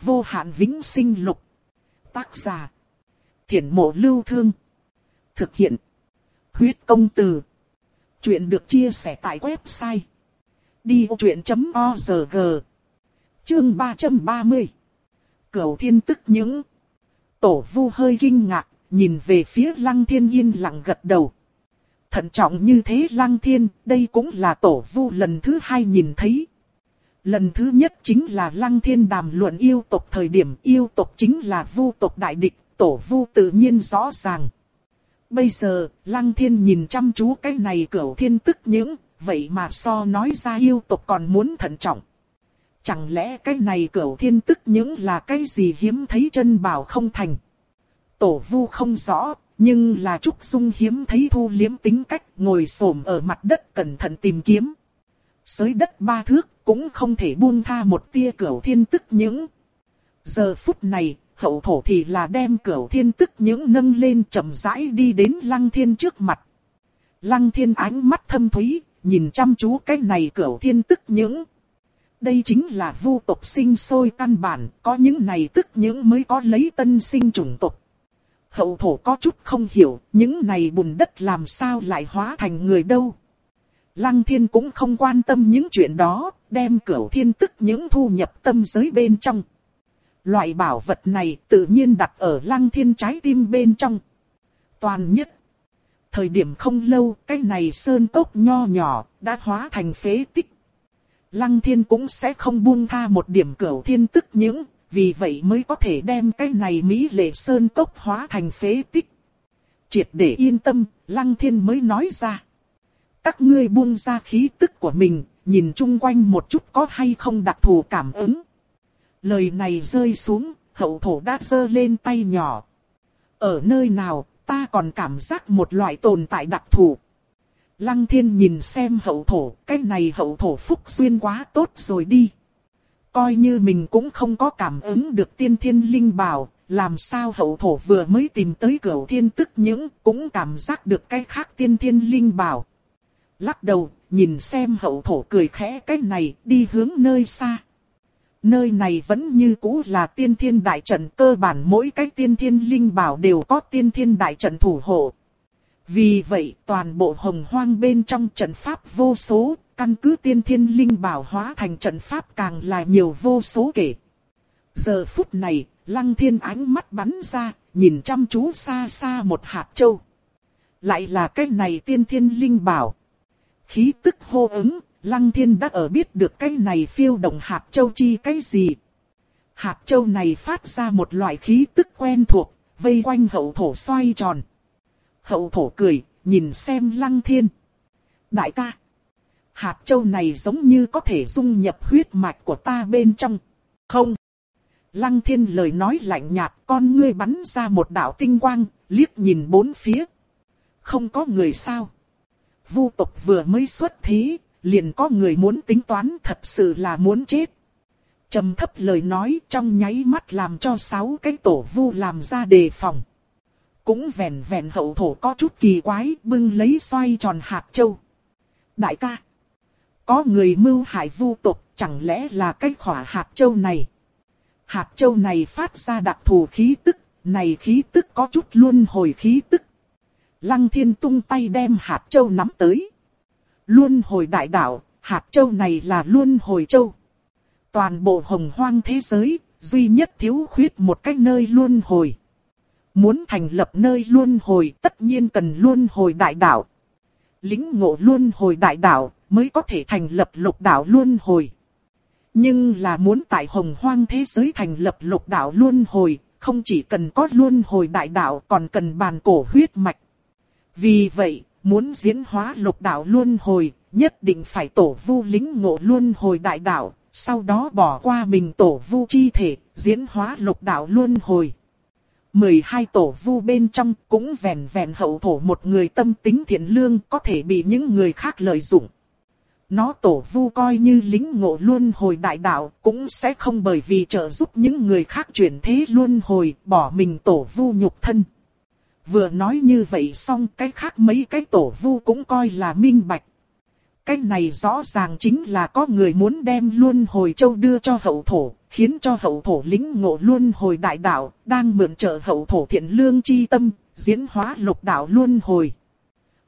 Vô hạn vĩnh sinh lục. Tác giả. Thiển mộ lưu thương. Thực hiện. Huyết công từ. Chuyện được chia sẻ tại website. Đi vô chuyện.org Chương 330 cầu thiên tức những Tổ vu hơi kinh ngạc, nhìn về phía lăng thiên yên lặng gật đầu. Thận trọng như thế lăng thiên, đây cũng là tổ vu lần thứ hai nhìn thấy. Lần thứ nhất chính là lăng thiên đàm luận yêu tộc thời điểm yêu tộc chính là vu tộc đại địch, tổ vu tự nhiên rõ ràng. Bây giờ, lăng thiên nhìn chăm chú cái này cửu thiên tức những, vậy mà so nói ra yêu tộc còn muốn thận trọng. Chẳng lẽ cái này cửu thiên tức những là cái gì hiếm thấy chân bảo không thành. Tổ vu không rõ, nhưng là Trúc Dung hiếm thấy thu liếm tính cách ngồi xổm ở mặt đất cẩn thận tìm kiếm. Sới đất ba thước cũng không thể buông tha một tia cửu thiên tức những. Giờ phút này, hậu thổ thì là đem cửu thiên tức những nâng lên chậm rãi đi đến lăng thiên trước mặt. Lăng thiên ánh mắt thâm thúy, nhìn chăm chú cái này cửu thiên tức những. Đây chính là vu tộc sinh sôi căn bản, có những này tức những mới có lấy tân sinh chủng tộc. Hậu thổ có chút không hiểu, những này bùn đất làm sao lại hóa thành người đâu. Lăng thiên cũng không quan tâm những chuyện đó, đem cửu thiên tức những thu nhập tâm giới bên trong. Loại bảo vật này tự nhiên đặt ở lăng thiên trái tim bên trong. Toàn nhất. Thời điểm không lâu, cái này sơn tốc nho nhỏ, đã hóa thành phế tích. Lăng thiên cũng sẽ không buông tha một điểm cửu thiên tức những, vì vậy mới có thể đem cái này Mỹ lệ sơn tốc hóa thành phế tích. Triệt để yên tâm, lăng thiên mới nói ra. Các ngươi buông ra khí tức của mình, nhìn chung quanh một chút có hay không đặc thù cảm ứng. Lời này rơi xuống, hậu thổ đã giơ lên tay nhỏ. Ở nơi nào, ta còn cảm giác một loại tồn tại đặc thù. Lăng thiên nhìn xem hậu thổ, cái này hậu thổ phúc duyên quá tốt rồi đi. Coi như mình cũng không có cảm ứng được tiên thiên linh bảo, làm sao hậu thổ vừa mới tìm tới cửa thiên tức những cũng cảm giác được cái khác tiên thiên linh bảo. Lắc đầu, nhìn xem hậu thổ cười khẽ cái này đi hướng nơi xa. Nơi này vẫn như cũ là tiên thiên đại trận cơ bản mỗi cái tiên thiên linh bảo đều có tiên thiên đại trận thủ hộ. Vì vậy toàn bộ hồng hoang bên trong trận pháp vô số, căn cứ tiên thiên linh bảo hóa thành trận pháp càng là nhiều vô số kể. Giờ phút này, lăng thiên ánh mắt bắn ra, nhìn chăm chú xa xa một hạt châu. Lại là cái này tiên thiên linh bảo. Khí tức hô ứng, lăng thiên đã ở biết được cái này phiêu động hạt châu chi cái gì. Hạt châu này phát ra một loại khí tức quen thuộc, vây quanh hậu thổ xoay tròn. Hậu thổ cười, nhìn xem lăng thiên. Đại ca, hạt châu này giống như có thể dung nhập huyết mạch của ta bên trong. Không. Lăng thiên lời nói lạnh nhạt, con ngươi bắn ra một đạo tinh quang, liếc nhìn bốn phía. Không có người sao. Vu tộc vừa mới xuất thế, liền có người muốn tính toán thật sự là muốn chết. trầm thấp lời nói trong nháy mắt làm cho sáu cái tổ vu làm ra đề phòng. Cũng vẹn vẹn hậu thổ có chút kỳ quái bưng lấy xoay tròn hạt châu. Đại ca. Có người mưu hại vu tộc chẳng lẽ là cái khỏa hạt châu này. Hạt châu này phát ra đặc thù khí tức. Này khí tức có chút luôn hồi khí tức. Lăng thiên tung tay đem hạt châu nắm tới. luân hồi đại đạo, hạt châu này là luân hồi châu. Toàn bộ hồng hoang thế giới, duy nhất thiếu khuyết một cái nơi luân hồi. Muốn thành lập nơi luân hồi tất nhiên cần luân hồi đại đạo. Lính ngộ luân hồi đại đạo mới có thể thành lập lục đạo luân hồi. Nhưng là muốn tại hồng hoang thế giới thành lập lục đạo luân hồi, không chỉ cần có luân hồi đại đạo còn cần bàn cổ huyết mạch. Vì vậy, muốn diễn hóa lục đạo luân hồi, nhất định phải tổ vu lính ngộ luân hồi đại đạo, sau đó bỏ qua mình tổ vu chi thể, diễn hóa lục đạo luân hồi. 12 tổ vu bên trong cũng vẹn vẹn hậu thổ một người tâm tính thiện lương có thể bị những người khác lợi dụng. Nó tổ vu coi như lính ngộ luân hồi đại đạo cũng sẽ không bởi vì trợ giúp những người khác chuyển thế luân hồi bỏ mình tổ vu nhục thân. Vừa nói như vậy xong cái khác mấy cái tổ vu cũng coi là minh bạch. Cái này rõ ràng chính là có người muốn đem luôn hồi châu đưa cho hậu thổ, khiến cho hậu thổ lính ngộ luôn hồi đại đạo, đang mượn trợ hậu thổ thiện lương chi tâm, diễn hóa lục đạo luôn hồi.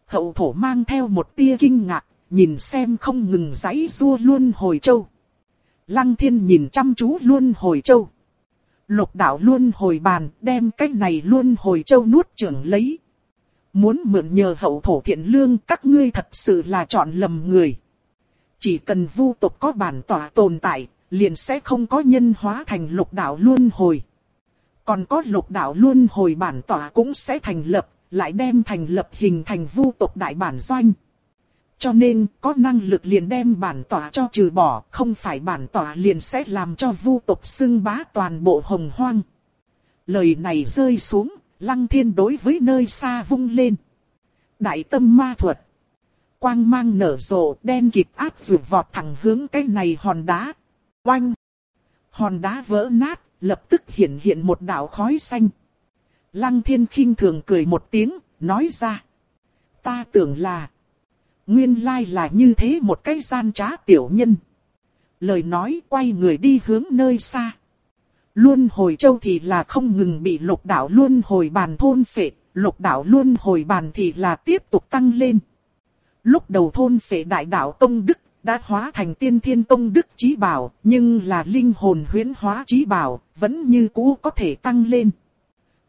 Hậu thổ mang theo một tia kinh ngạc, nhìn xem không ngừng giấy rua luôn hồi châu. Lăng thiên nhìn chăm chú luôn hồi châu. Lục đạo luôn hồi bàn, đem cái này luôn hồi châu nuốt trưởng lấy. Muốn mượn nhờ hậu thổ thiện lương các ngươi thật sự là chọn lầm người. Chỉ cần vu tộc có bản tỏa tồn tại, liền sẽ không có nhân hóa thành lục đạo luân hồi. Còn có lục đạo luân hồi bản tỏa cũng sẽ thành lập, lại đem thành lập hình thành vu tộc đại bản doanh. Cho nên, có năng lực liền đem bản tỏa cho trừ bỏ, không phải bản tỏa liền sẽ làm cho vu tộc xưng bá toàn bộ hồng hoang. Lời này rơi xuống, lăng thiên đối với nơi xa vung lên. Đại tâm ma thuật. Quang mang nở rộ, đen kịp áp rượt vọt thẳng hướng cái này hòn đá. Oanh! Hòn đá vỡ nát, lập tức hiện hiện một đạo khói xanh. Lăng thiên khinh thường cười một tiếng, nói ra. Ta tưởng là... Nguyên lai là như thế một cái gian trá tiểu nhân. Lời nói quay người đi hướng nơi xa. Luân hồi châu thì là không ngừng bị lục đạo luân hồi bàn thôn phệ, lục đạo luân hồi bàn thì là tiếp tục tăng lên. Lúc đầu thôn phệ đại đạo Tông Đức đã hóa thành tiên thiên Tông Đức trí bảo, nhưng là linh hồn huyễn hóa trí bảo, vẫn như cũ có thể tăng lên.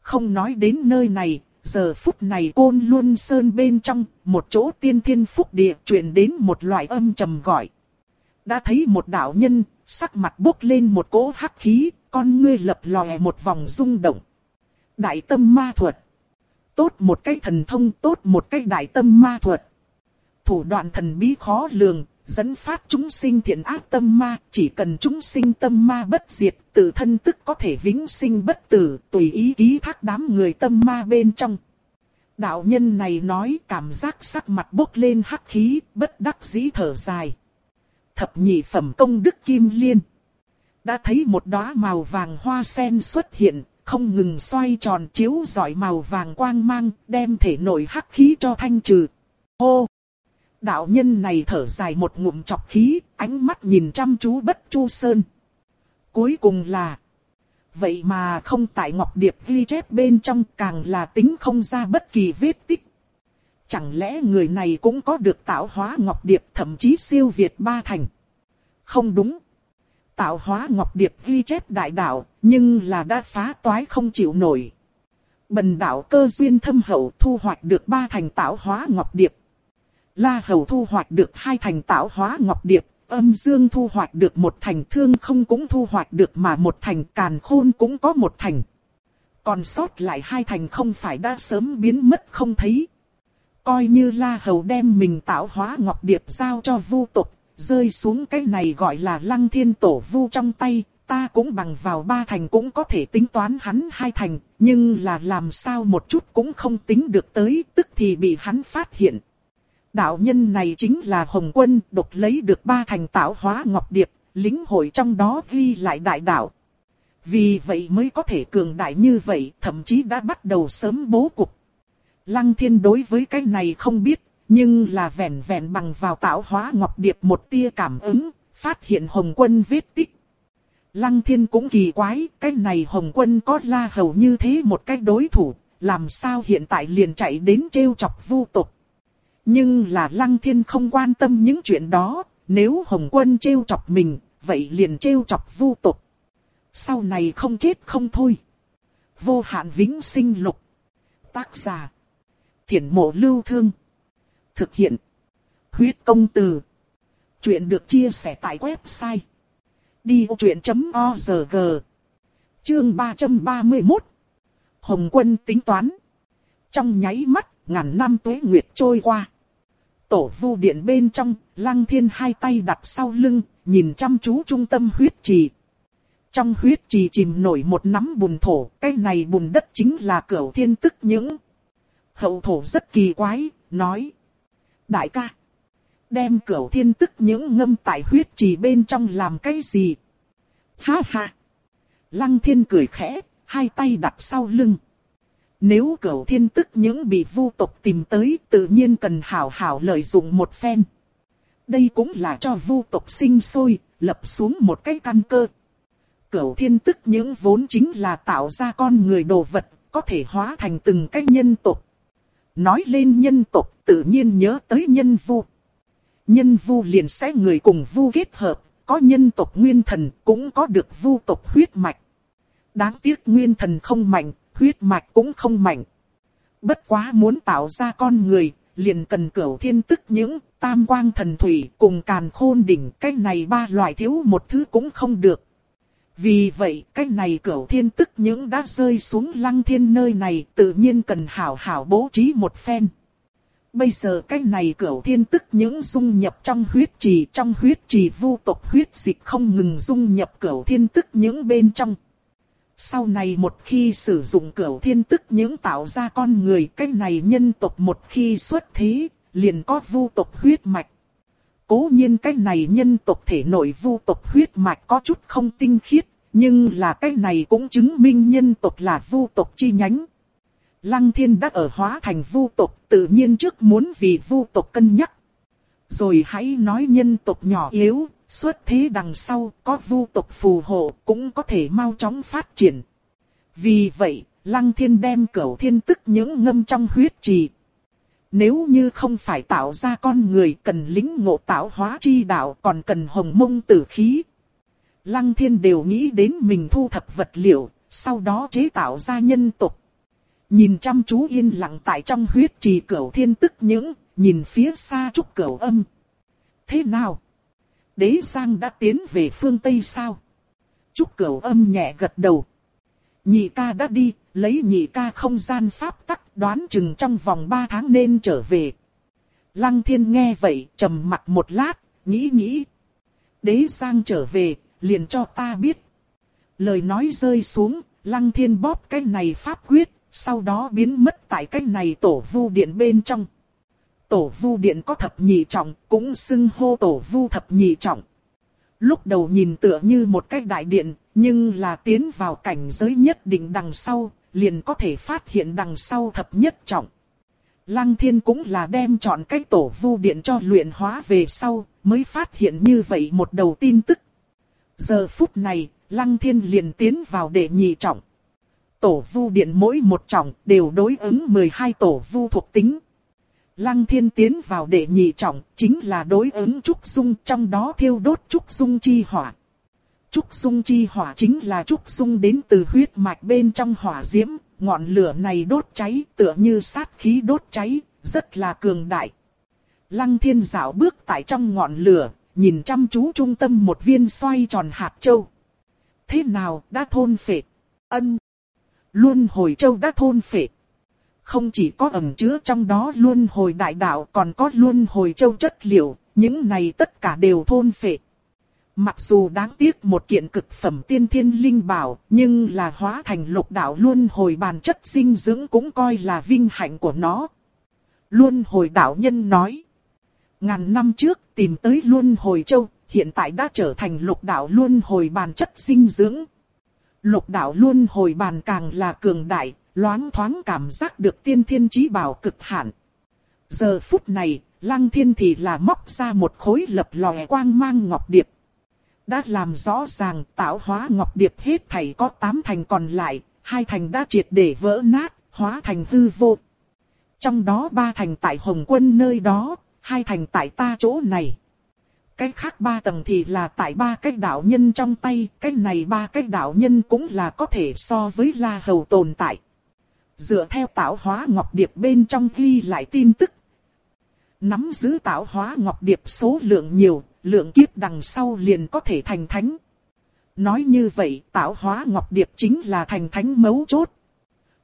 Không nói đến nơi này, giờ phút này côn luôn sơn bên trong, một chỗ tiên thiên phúc địa truyền đến một loại âm trầm gọi. Đã thấy một đạo nhân, sắc mặt bốc lên một cỗ hắc khí, con ngươi lập lòe một vòng rung động. Đại tâm ma thuật. Tốt một cái thần thông, tốt một cái đại tâm ma thuật. Thủ đoạn thần bí khó lường, dẫn phát chúng sinh thiện ác tâm ma, chỉ cần chúng sinh tâm ma bất diệt, tự thân tức có thể vĩnh sinh bất tử, tùy ý ký thác đám người tâm ma bên trong. Đạo nhân này nói cảm giác sắc mặt bốc lên hắc khí, bất đắc dĩ thở dài. Thập nhị phẩm công đức kim liên. Đã thấy một đóa màu vàng hoa sen xuất hiện, không ngừng xoay tròn chiếu rọi màu vàng quang mang, đem thể nội hắc khí cho thanh trừ. Hô! Đạo nhân này thở dài một ngụm chọc khí, ánh mắt nhìn chăm chú bất chu sơn. Cuối cùng là... Vậy mà không tại Ngọc Điệp ghi chép bên trong càng là tính không ra bất kỳ vết tích. Chẳng lẽ người này cũng có được tạo hóa Ngọc Điệp thậm chí siêu việt ba thành? Không đúng. Tạo hóa Ngọc Điệp ghi chép đại đạo, nhưng là đã phá toái không chịu nổi. Bần đạo cơ duyên thâm hậu thu hoạch được ba thành tạo hóa Ngọc Điệp. La Hầu thu hoạch được hai thành tạo hóa Ngọc Điệp, âm dương thu hoạch được một thành thương không cũng thu hoạch được mà một thành càn khôn cũng có một thành. Còn sót lại hai thành không phải đã sớm biến mất không thấy. Coi như La Hầu đem mình tạo hóa Ngọc Điệp giao cho vu tục, rơi xuống cái này gọi là lăng thiên tổ vu trong tay, ta cũng bằng vào ba thành cũng có thể tính toán hắn hai thành, nhưng là làm sao một chút cũng không tính được tới, tức thì bị hắn phát hiện. Đạo nhân này chính là Hồng Quân, độc lấy được ba thành tạo hóa ngọc điệp, lính hội trong đó ghi lại đại đạo. Vì vậy mới có thể cường đại như vậy, thậm chí đã bắt đầu sớm bố cục. Lăng thiên đối với cái này không biết, nhưng là vẹn vẹn bằng vào tạo hóa ngọc điệp một tia cảm ứng, phát hiện Hồng Quân vết tích. Lăng thiên cũng kỳ quái, cái này Hồng Quân có la hầu như thế một cái đối thủ, làm sao hiện tại liền chạy đến trêu chọc vu tục. Nhưng là Lăng Thiên không quan tâm những chuyện đó, nếu Hồng Quân trêu chọc mình, vậy liền trêu chọc vu tục. Sau này không chết không thôi. Vô hạn vĩnh sinh lục. Tác giả. Thiển mộ lưu thương. Thực hiện. Huyết công từ. Chuyện được chia sẻ tại website. Đi vô chuyện.org Chương 331 Hồng quân tính toán. Trong nháy mắt, ngàn năm tuế nguyệt trôi qua. Tổ vu điện bên trong, lăng thiên hai tay đặt sau lưng, nhìn chăm chú trung tâm huyết trì. Trong huyết trì chìm nổi một nắm bùn thổ, cái này bùn đất chính là cửu thiên tức những. Hậu thổ rất kỳ quái, nói. Đại ca, đem cửu thiên tức những ngâm tại huyết trì bên trong làm cái gì? Ha ha! Lăng thiên cười khẽ, hai tay đặt sau lưng. Nếu cửu thiên tức những bị vu tộc tìm tới tự nhiên cần hảo hảo lợi dụng một phen. Đây cũng là cho vu tộc sinh sôi, lập xuống một cái căn cơ. cửu thiên tức những vốn chính là tạo ra con người đồ vật, có thể hóa thành từng cái nhân tộc. Nói lên nhân tộc, tự nhiên nhớ tới nhân vu. Nhân vu liền sẽ người cùng vu kết hợp, có nhân tộc nguyên thần, cũng có được vu tộc huyết mạch. Đáng tiếc nguyên thần không mạnh, huyết mạch cũng không mạnh. Bất quá muốn tạo ra con người, liền cần cửu thiên tức những tam quang thần thủy cùng càn khôn đỉnh. Cái này ba loại thiếu một thứ cũng không được. Vì vậy, cái này cửu thiên tức những đã rơi xuống lăng thiên nơi này tự nhiên cần hảo hảo bố trí một phen. Bây giờ cái này cửu thiên tức những dung nhập trong huyết trì, trong huyết trì vu tộc huyết dịch không ngừng dung nhập cửu thiên tức những bên trong. Sau này một khi sử dụng cửu thiên tức những tạo ra con người, cái này nhân tộc một khi xuất thế, liền có vu tộc huyết mạch. Cố nhiên cái này nhân tộc thể nội vu tộc huyết mạch có chút không tinh khiết, nhưng là cái này cũng chứng minh nhân tộc là vu tộc chi nhánh. Lăng thiên đã ở hóa thành vu tộc, tự nhiên trước muốn vì vu tộc cân nhắc. Rồi hãy nói nhân tộc nhỏ yếu, xuất thế đằng sau có vu tộc phù hộ cũng có thể mau chóng phát triển. Vì vậy, Lăng Thiên đem cẩu thiên tức những ngâm trong huyết trì. Nếu như không phải tạo ra con người cần lính ngộ tạo hóa chi đạo còn cần hồng mông tử khí. Lăng Thiên đều nghĩ đến mình thu thập vật liệu, sau đó chế tạo ra nhân tộc. Nhìn chăm chú yên lặng tại trong huyết trì cửu thiên tức những, nhìn phía xa trúc cầu âm. Thế nào? Đế Giang đã tiến về phương Tây sao? Trúc cầu âm nhẹ gật đầu. Nhị ca đã đi, lấy nhị ca không gian pháp tắc đoán chừng trong vòng 3 tháng nên trở về. Lăng thiên nghe vậy, trầm mặt một lát, nghĩ nghĩ. Đế Giang trở về, liền cho ta biết. Lời nói rơi xuống, lăng thiên bóp cái này pháp quyết, sau đó biến mất tại cái này tổ vu điện bên trong. Tổ vu điện có thập nhị trọng, cũng xưng hô tổ vu thập nhị trọng. Lúc đầu nhìn tựa như một cái đại điện, nhưng là tiến vào cảnh giới nhất định đằng sau, liền có thể phát hiện đằng sau thập nhất trọng. Lăng thiên cũng là đem chọn cái tổ vu điện cho luyện hóa về sau, mới phát hiện như vậy một đầu tin tức. Giờ phút này, lăng thiên liền tiến vào đệ nhị trọng. Tổ vu điện mỗi một trọng đều đối ứng 12 tổ vu thuộc tính. Lăng thiên tiến vào đệ nhị trọng, chính là đối ứng trúc dung trong đó thiêu đốt trúc dung chi hỏa. Trúc dung chi hỏa chính là trúc dung đến từ huyết mạch bên trong hỏa diễm, ngọn lửa này đốt cháy tựa như sát khí đốt cháy, rất là cường đại. Lăng thiên dạo bước tại trong ngọn lửa, nhìn chăm chú trung tâm một viên xoay tròn hạt châu. Thế nào đã thôn phệ? Ân. Luôn hồi châu đã thôn phệ. Không chỉ có ẩn chứa trong đó luôn hồi đại đạo còn có luôn hồi châu chất liệu, những này tất cả đều thôn phệ. Mặc dù đáng tiếc một kiện cực phẩm tiên thiên linh bảo, nhưng là hóa thành lục đạo luôn hồi bản chất sinh dưỡng cũng coi là vinh hạnh của nó. Luôn hồi đạo nhân nói. Ngàn năm trước tìm tới luôn hồi châu, hiện tại đã trở thành lục đạo luôn hồi bản chất sinh dưỡng. Lục đạo luôn hồi bàn càng là cường đại, loáng thoáng cảm giác được tiên thiên trí bảo cực hạn. Giờ phút này, lăng thiên thì là móc ra một khối lập lòe quang mang ngọc điệp. Đã làm rõ ràng tạo hóa ngọc điệp hết thảy có 8 thành còn lại, hai thành đã triệt để vỡ nát, hóa thành hư vô. Trong đó ba thành tại Hồng Quân nơi đó, hai thành tại ta chỗ này. Cái khác ba tầng thì là tại ba cái đạo nhân trong tay, cái này ba cái đạo nhân cũng là có thể so với La Hầu tồn tại. Dựa theo tạo hóa ngọc điệp bên trong ghi lại tin tức. Nắm giữ tạo hóa ngọc điệp số lượng nhiều, lượng kiếp đằng sau liền có thể thành thánh. Nói như vậy tạo hóa ngọc điệp chính là thành thánh mấu chốt.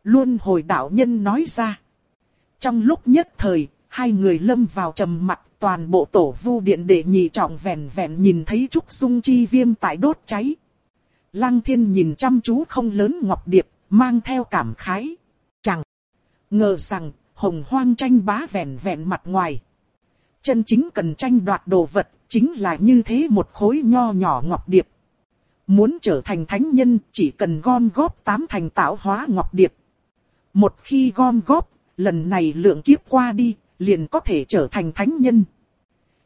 Luôn hồi đạo nhân nói ra. Trong lúc nhất thời, hai người lâm vào trầm mặc toàn bộ tổ vu điện để nhị trọng vẹn vẹn nhìn thấy trúc dung chi viêm tại đốt cháy. Lăng thiên nhìn chăm chú không lớn ngọc điệp, mang theo cảm khái. Ngờ rằng hồng hoang tranh bá vẹn vẹn mặt ngoài. Chân chính cần tranh đoạt đồ vật, chính là như thế một khối nho nhỏ ngọc điệp. Muốn trở thành thánh nhân chỉ cần gom góp tám thành tạo hóa ngọc điệp. Một khi gom góp, lần này lượng kiếp qua đi, liền có thể trở thành thánh nhân.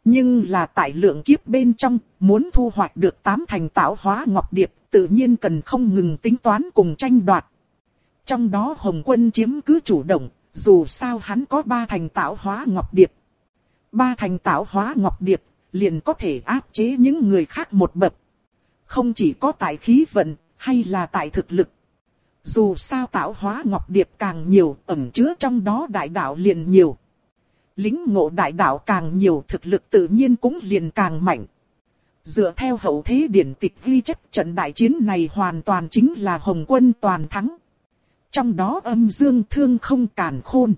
Nhưng là tại lượng kiếp bên trong, muốn thu hoạch được tám thành tạo hóa ngọc điệp, tự nhiên cần không ngừng tính toán cùng tranh đoạt. Trong đó Hồng Quân chiếm cứ chủ động, dù sao hắn có ba thành tạo hóa ngọc điệp. Ba thành tạo hóa ngọc điệp, liền có thể áp chế những người khác một bậc. Không chỉ có tại khí vận, hay là tại thực lực. Dù sao tạo hóa ngọc điệp càng nhiều, ẩn chứa trong đó đại đạo liền nhiều. Lính ngộ đại đạo càng nhiều thực lực tự nhiên cũng liền càng mạnh. Dựa theo hậu thế điển tịch ghi chép trận đại chiến này hoàn toàn chính là Hồng quân toàn thắng. Trong đó âm dương thương không càn khôn.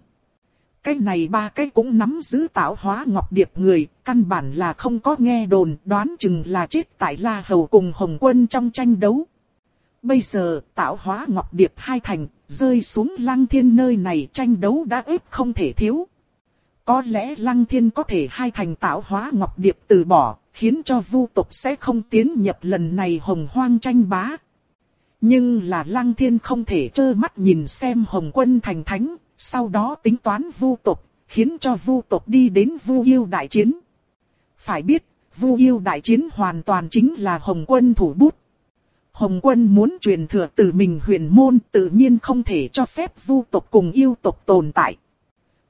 Cái này ba cái cũng nắm giữ tạo hóa ngọc điệp người, căn bản là không có nghe đồn, đoán chừng là chết tại La Hầu cùng Hồng quân trong tranh đấu. Bây giờ, tạo hóa ngọc điệp hai thành, rơi xuống lăng thiên nơi này tranh đấu đã ít không thể thiếu. Có lẽ lăng thiên có thể hai thành tạo hóa ngọc điệp từ bỏ, khiến cho vu tục sẽ không tiến nhập lần này hồng hoang tranh bá. Nhưng là lăng thiên không thể trơ mắt nhìn xem hồng quân thành thánh, sau đó tính toán vu tộc, khiến cho vu tộc đi đến vu yêu đại chiến. Phải biết, vu yêu đại chiến hoàn toàn chính là hồng quân thủ bút. Hồng quân muốn truyền thừa từ mình huyền môn tự nhiên không thể cho phép vu tộc cùng yêu tộc tồn tại.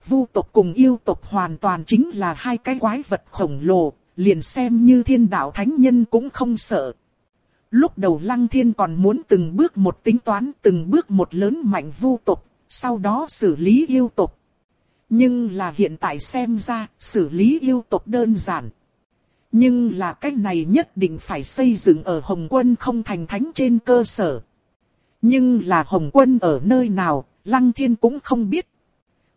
Vu tộc cùng yêu tộc hoàn toàn chính là hai cái quái vật khổng lồ, liền xem như thiên đạo thánh nhân cũng không sợ. Lúc đầu lăng thiên còn muốn từng bước một tính toán từng bước một lớn mạnh vu tộc, sau đó xử lý yêu tộc. Nhưng là hiện tại xem ra, xử lý yêu tộc đơn giản. Nhưng là cách này nhất định phải xây dựng ở Hồng Quân không thành thánh trên cơ sở. Nhưng là Hồng Quân ở nơi nào, Lăng Thiên cũng không biết.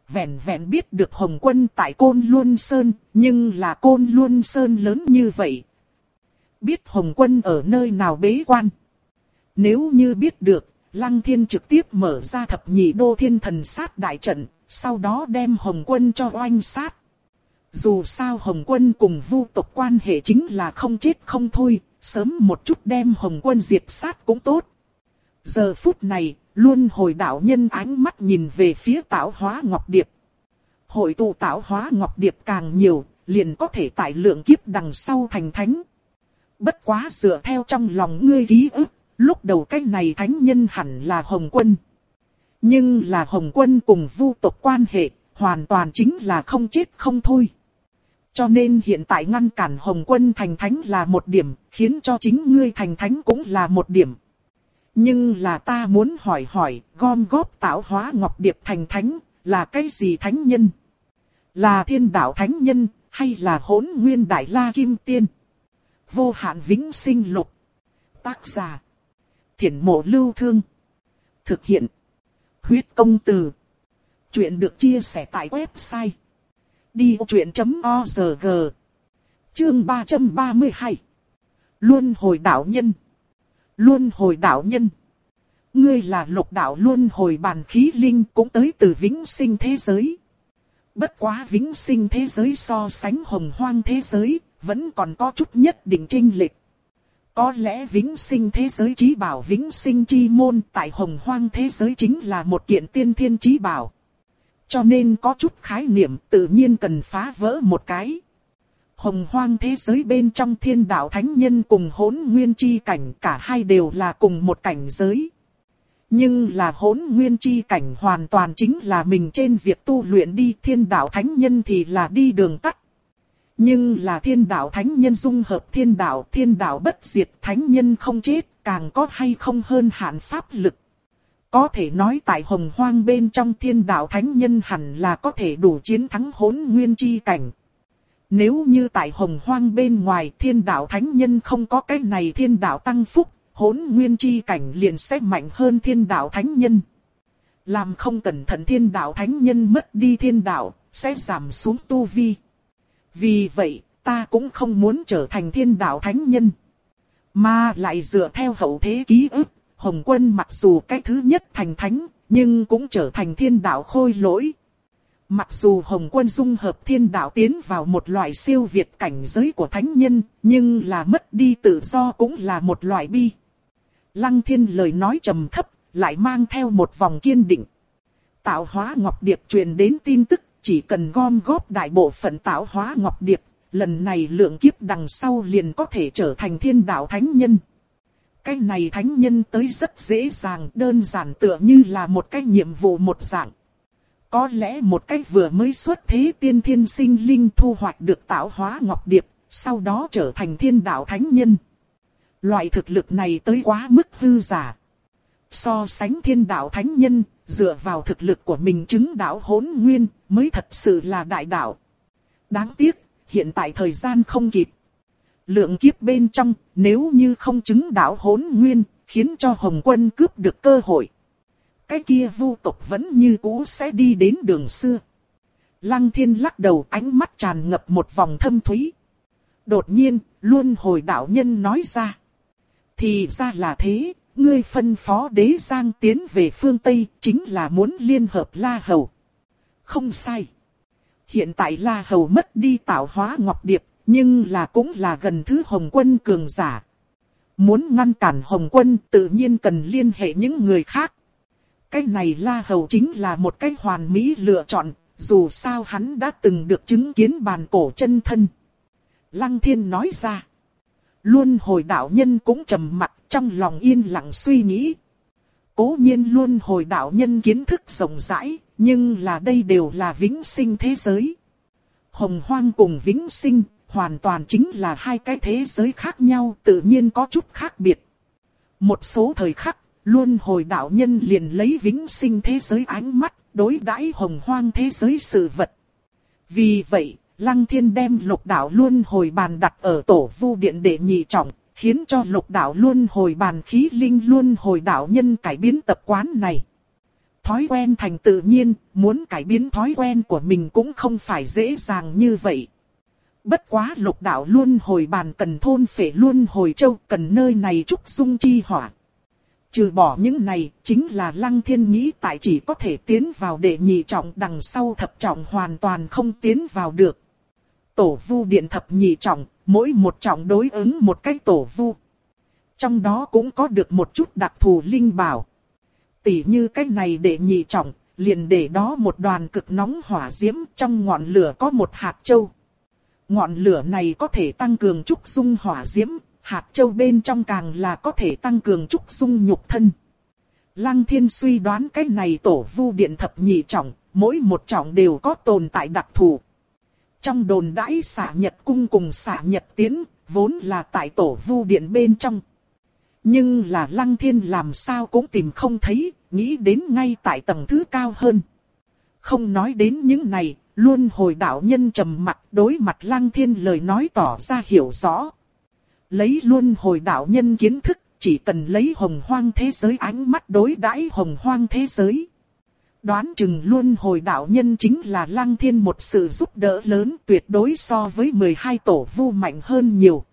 Vẹn vẹn biết được Hồng Quân tại Côn Luân Sơn, nhưng là Côn Luân Sơn lớn như vậy. Biết Hồng Quân ở nơi nào bế quan. Nếu như biết được, Lăng Thiên trực tiếp mở ra thập nhị đô thiên thần sát đại trận, sau đó đem Hồng Quân cho oanh sát. Dù sao Hồng Quân cùng vu tộc quan hệ chính là không chết không thôi, sớm một chút đem Hồng Quân diệt sát cũng tốt. Giờ phút này, luôn hồi đạo nhân ánh mắt nhìn về phía tạo hóa Ngọc Điệp. Hội tụ tạo hóa Ngọc Điệp càng nhiều, liền có thể tại lượng kiếp đằng sau thành thánh. Bất quá dựa theo trong lòng ngươi ký ức, lúc đầu cái này thánh nhân hẳn là Hồng Quân. Nhưng là Hồng Quân cùng vu tộc quan hệ, hoàn toàn chính là không chết không thôi. Cho nên hiện tại ngăn cản Hồng Quân thành thánh là một điểm, khiến cho chính ngươi thành thánh cũng là một điểm. Nhưng là ta muốn hỏi hỏi, gom góp tạo hóa Ngọc Điệp thành thánh, là cái gì thánh nhân? Là thiên đạo thánh nhân, hay là hỗn nguyên đại la kim tiên? Vô hạn vĩnh sinh lục. Tác giả. Thiển mộ lưu thương. Thực hiện. Huyết công từ. Chuyện được chia sẻ tại website Đi truyện.org Chương 332 Luân hồi đạo nhân Luân hồi đạo nhân Ngươi là lục đạo luân hồi bàn khí linh cũng tới từ vĩnh sinh thế giới. Bất quá vĩnh sinh thế giới so sánh hồng hoang thế giới, vẫn còn có chút nhất định trinh lệch. Có lẽ vĩnh sinh thế giới trí bảo vĩnh sinh chi môn tại hồng hoang thế giới chính là một kiện tiên thiên trí bảo. Cho nên có chút khái niệm tự nhiên cần phá vỡ một cái. Hồng hoang thế giới bên trong thiên đạo thánh nhân cùng hỗn nguyên chi cảnh cả hai đều là cùng một cảnh giới. Nhưng là hỗn nguyên chi cảnh hoàn toàn chính là mình trên việc tu luyện đi thiên đạo thánh nhân thì là đi đường tắt. Nhưng là thiên đạo thánh nhân dung hợp thiên đạo, thiên đạo bất diệt thánh nhân không chết, càng có hay không hơn hạn pháp lực. Có thể nói tại hồng hoang bên trong thiên đạo thánh nhân hẳn là có thể đủ chiến thắng hỗn nguyên chi cảnh. Nếu như tại hồng hoang bên ngoài thiên đạo thánh nhân không có cái này thiên đạo tăng phúc, hỗn nguyên chi cảnh liền sẽ mạnh hơn thiên đạo thánh nhân. Làm không cẩn thận thiên đạo thánh nhân mất đi thiên đạo, sẽ giảm xuống tu vi. Vì vậy, ta cũng không muốn trở thành thiên đạo thánh nhân. Mà lại dựa theo hậu thế ký ức, Hồng Quân mặc dù cái thứ nhất thành thánh, nhưng cũng trở thành thiên đạo khôi lỗi. Mặc dù Hồng Quân dung hợp thiên đạo tiến vào một loại siêu việt cảnh giới của thánh nhân, nhưng là mất đi tự do cũng là một loại bi. Lăng thiên lời nói trầm thấp, lại mang theo một vòng kiên định. Tạo hóa Ngọc Điệp truyền đến tin tức, chỉ cần gom góp đại bộ phận tạo hóa Ngọc Điệp, lần này lượng kiếp đằng sau liền có thể trở thành thiên đạo thánh nhân. Cái này thánh nhân tới rất dễ dàng, đơn giản tựa như là một cái nhiệm vụ một dạng. Có lẽ một cách vừa mới xuất thế tiên thiên sinh linh thu hoạch được tạo hóa ngọc điệp, sau đó trở thành thiên đạo thánh nhân. Loại thực lực này tới quá mức hư giả. So sánh thiên đạo thánh nhân, dựa vào thực lực của mình chứng đạo hỗn nguyên, mới thật sự là đại đạo. Đáng tiếc, hiện tại thời gian không kịp. Lượng kiếp bên trong, nếu như không chứng đạo hỗn nguyên, khiến cho Hồng Quân cướp được cơ hội. Cái kia vu tộc vẫn như cũ sẽ đi đến đường xưa. Lăng thiên lắc đầu ánh mắt tràn ngập một vòng thâm thúy. Đột nhiên, luôn hồi đạo nhân nói ra. Thì ra là thế, ngươi phân phó đế giang tiến về phương Tây chính là muốn liên hợp La Hầu. Không sai. Hiện tại La Hầu mất đi tạo hóa ngọc điệp, nhưng là cũng là gần thứ Hồng Quân cường giả. Muốn ngăn cản Hồng Quân tự nhiên cần liên hệ những người khác. Cái này La Hầu chính là một cái hoàn mỹ lựa chọn, dù sao hắn đã từng được chứng kiến bàn cổ chân thân. Lăng Thiên nói ra. Luôn hồi đạo nhân cũng trầm mặt trong lòng yên lặng suy nghĩ. Cố nhiên luôn hồi đạo nhân kiến thức rộng rãi, nhưng là đây đều là vĩnh sinh thế giới. Hồng hoang cùng vĩnh sinh, hoàn toàn chính là hai cái thế giới khác nhau, tự nhiên có chút khác biệt. Một số thời khắc, luôn hồi đạo nhân liền lấy vĩnh sinh thế giới ánh mắt, đối đãi hồng hoang thế giới sự vật. Vì vậy, Lăng Thiên đem lục đạo luôn hồi bàn đặt ở tổ vu điện để nhị trọng, khiến cho lục đạo luôn hồi bàn khí linh luôn hồi đạo nhân cải biến tập quán này. Thói quen thành tự nhiên, muốn cải biến thói quen của mình cũng không phải dễ dàng như vậy. Bất quá lục đạo luôn hồi bàn cần thôn phệ luôn hồi châu cần nơi này trúc dung chi hỏa. Trừ bỏ những này, chính là lăng thiên nghĩ tại chỉ có thể tiến vào để nhị trọng đằng sau thập trọng hoàn toàn không tiến vào được. Tổ vu điện thập nhị trọng, mỗi một trọng đối ứng một cái tổ vu. Trong đó cũng có được một chút đặc thù linh bảo. Tỷ như cái này để nhị trọng, liền để đó một đoàn cực nóng hỏa diễm trong ngọn lửa có một hạt châu. Ngọn lửa này có thể tăng cường trúc dung hỏa diễm, hạt châu bên trong càng là có thể tăng cường trúc dung nhục thân. Lăng thiên suy đoán cái này tổ vu điện thập nhị trọng, mỗi một trọng đều có tồn tại đặc thù. Trong đồn đãi xả nhật cung cùng xả nhật tiến, vốn là tại tổ vu điện bên trong. Nhưng là lăng thiên làm sao cũng tìm không thấy, nghĩ đến ngay tại tầng thứ cao hơn. Không nói đến những này, luôn hồi đạo nhân trầm mặt đối mặt lăng thiên lời nói tỏ ra hiểu rõ. Lấy luôn hồi đạo nhân kiến thức, chỉ cần lấy hồng hoang thế giới ánh mắt đối đãi hồng hoang thế giới. Đoán chừng luôn hồi đạo nhân chính là lăng thiên một sự giúp đỡ lớn tuyệt đối so với 12 tổ vu mạnh hơn nhiều.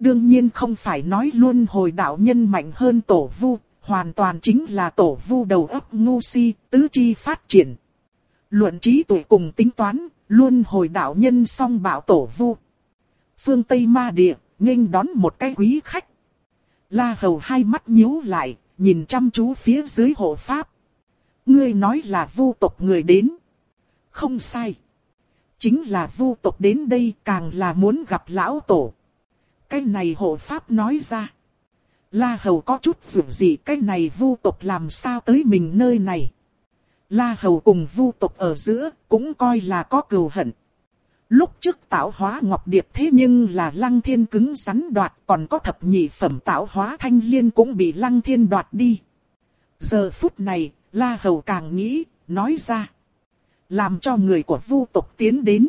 Đương nhiên không phải nói luôn hồi đạo nhân mạnh hơn tổ vu, hoàn toàn chính là tổ vu đầu óc ngu si, tứ chi phát triển. Luận trí tuổi cùng tính toán, luôn hồi đạo nhân song bảo tổ vu. Phương Tây ma địa, nghênh đón một cái quý khách. La hầu hai mắt nhíu lại, nhìn chăm chú phía dưới hộ pháp. Ngươi nói là vu tộc người đến. Không sai. Chính là vu tộc đến đây càng là muốn gặp lão tổ. Cái này hộ pháp nói ra. La Hầu có chút dù gì cái này vu tộc làm sao tới mình nơi này. La Hầu cùng vu tộc ở giữa cũng coi là có cừu hận. Lúc trước tạo hóa ngọc điệp thế nhưng là lăng thiên cứng rắn đoạt còn có thập nhị phẩm tạo hóa thanh liên cũng bị lăng thiên đoạt đi. Giờ phút này, La Hầu càng nghĩ, nói ra. Làm cho người của vu tộc tiến đến.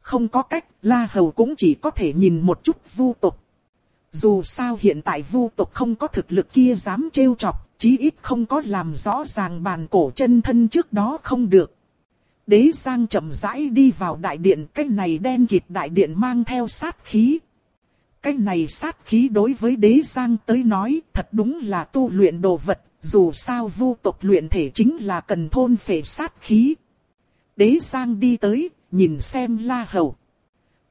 Không có cách, La Hầu cũng chỉ có thể nhìn một chút vu tộc. Dù sao hiện tại vu tộc không có thực lực kia dám trêu chọc, chí ít không có làm rõ ràng bàn cổ chân thân trước đó không được. Đế Giang chậm rãi đi vào đại điện, cái này đen kịt đại điện mang theo sát khí. Cái này sát khí đối với đế Giang tới nói thật đúng là tu luyện đồ vật, dù sao vu tộc luyện thể chính là cần thôn phệ sát khí. Đế Giang đi tới, nhìn xem La Hầu.